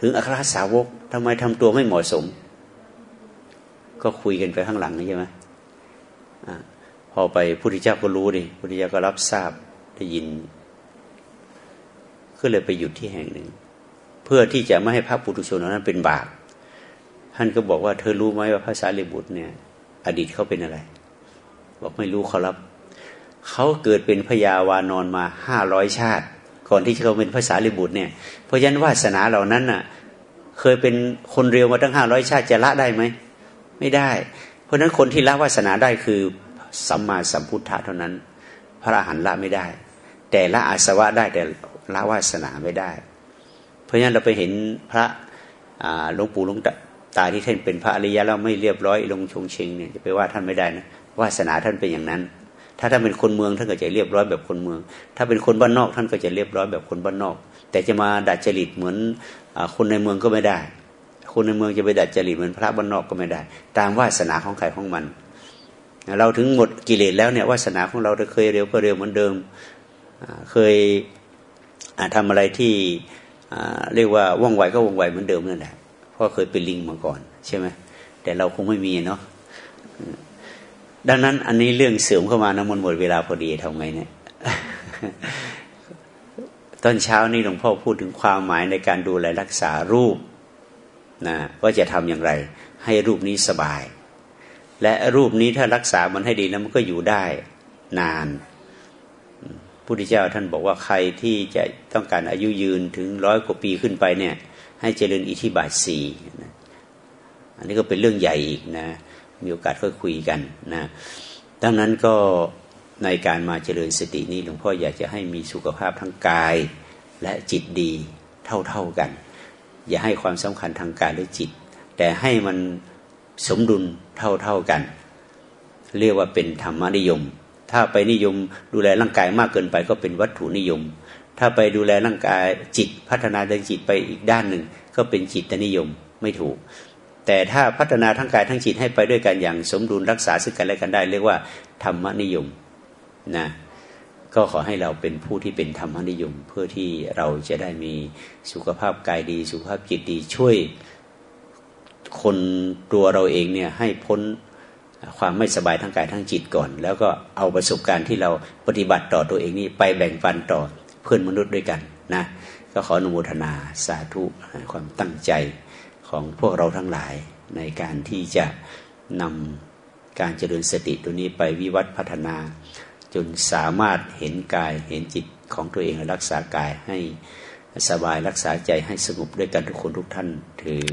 ถึงอัครสาวกทำไมทำตัวไม่เหมาะสม ก็คุยกันไปข้างหลังนี่ใช่ไหมอพอไปพุทธเจ้าก็รู้ดิพุทธเจ้าก็รับทราบได้ยินก็เลยไปหยุดที่แห่งหนึ่ง เพื่อที่จะไม่ให้พระปุถุชนนั้นเป็นบาปท่านก็บอกว่าเธอรู้ไหมว่าพระสารีบุตรเนี่ย อดีตเขาเป็นอะไร บอกไม่รู้เขารับ เขาเกิดเป็นพญาวานอนมาห้าร้อยชาติ ก่อนที่เขาเป็นพระสารีบุตรเนี่ย เพราะฉะนั้นวาสนาเหล่านั้นน่ะ เคยเป็นคนเร็วมาตั้งห้าร้อยชาติจะละได้ไหม ไม่ได้ เพราะฉะนั้นคนที่ละวาสนาได้คือสัมมาสัมพุทธะเท่านั้น พระอรหันต์ละไม่ได้ แต่ละอาสวะได้แต่ละวาสนาไม่ได้ เพราะฉะนั้นเราไปเห็นพระหลวงปู่หลวงตาที่ท่านเป็นพระอริยะแล้วไม่เรียบร้อยลงชงเชงเนี่ยจะไปว่าท่านไม่ได้นะวาสนาท่านเป็นอย่างนั้น ถ้าท่านเป็นคนเมืองท่านก็จะเรียบร้อยแบบคนเมือง ถ้าเป็นคนบ้านนอกท่านก็จะเรียบร้อยแบบคนบ้านนอก แต่จะมาดัดจริตเหมือนอคนในเมืองก็ไม่ได้ คนในเมืองจะไปดัดจริตเหมือนพระบ้านนอกก็ไม่ได้ ตามวาสนาของใครของมัน เราถึงหมดกิเลสแล้วเนี่ยวาสนาของเราเคยเร็วก็เร็วเหมือนเดิม เคยทำอะไรที่เรียกว่าว่องไวก็ว่องไวเหมือนเดิมนั่นแหละเพราะเคยเป็นลิงมาก่อนใช่ไหมแต่เราคงไม่มีเนาะ ดังนั้นอันนี้เรื่องเสริมเข้ามานะมันหมดเวลาพอดีทำไงเนี่ย ตอนเช้านี้หลวงพ่อพูดถึงความหมายในการดูแลรักษารูปนะว่าจะทำอย่างไร ให้รูปนี้สบาย และรูปนี้ถ้ารักษามันให้ดีแล้วมันก็อยู่ได้นานพุทธเจ้าท่านบอกว่าใครที่จะต้องการอายุยืนถึงร้อยกว่าปีขึ้นไปเนี่ย ให้เจริญอิทธิบาทสี่อันนี้ก็เป็นเรื่องใหญ่อีกนะ มีโอกาสค่อยคุยกันนะดังนั้นก็ในการมาเจริญสตินี้หลวงพ่ออยากจะให้มีสุขภาพทั้งกายและจิตดีเท่าๆกัน อย่าให้ความสำคัญทางกายและจิต แต่ให้มันสมดุลเท่าๆกัน เรียกว่าเป็นธรรมนิยม ถ้าไปนิยมดูแลร่างกายมากเกินไปก็เป็นวัตถุนิยม ถ้าไปดูแลร่างกายจิตพัฒนาด้านจิตไปอีกด้านหนึ่ง ก็เป็นจิตนิยมไม่ถูก แต่ถ้าพัฒนาทั้งกายทั้งจิตให้ไปด้วยกันอย่างสมดุลรักษาซึ่งกันและกันได้ เรียกว่าธรรมนิยมนะก็ขอให้เราเป็นผู้ที่เป็นธรรมนิยม เพื่อที่เราจะได้มีสุขภาพกายดี สุขภาพจิตดีช่วยคนตัวเราเองเนี่ยให้พ้นความไม่สบายทั้งกายทั้งจิตก่อน แล้วก็เอาประสบการณ์ที่เราปฏิบัติต่อตัวเองนี้ไปแบ่งปันต่อเพื่อนมนุษย์ด้วยกันนะก็ขออนุโมทนาสาธุความตั้งใจ ของพวกเราทั้งหลายในการที่จะนำการเจริญสติตัวนี้ไปวิวัฒพัฒนา จนสามารถเห็นกายเห็นจิตของตัวเองรักษากายให้สบายรักษาใจให้สงบด้วยกันทุกคนทุกท่านถือ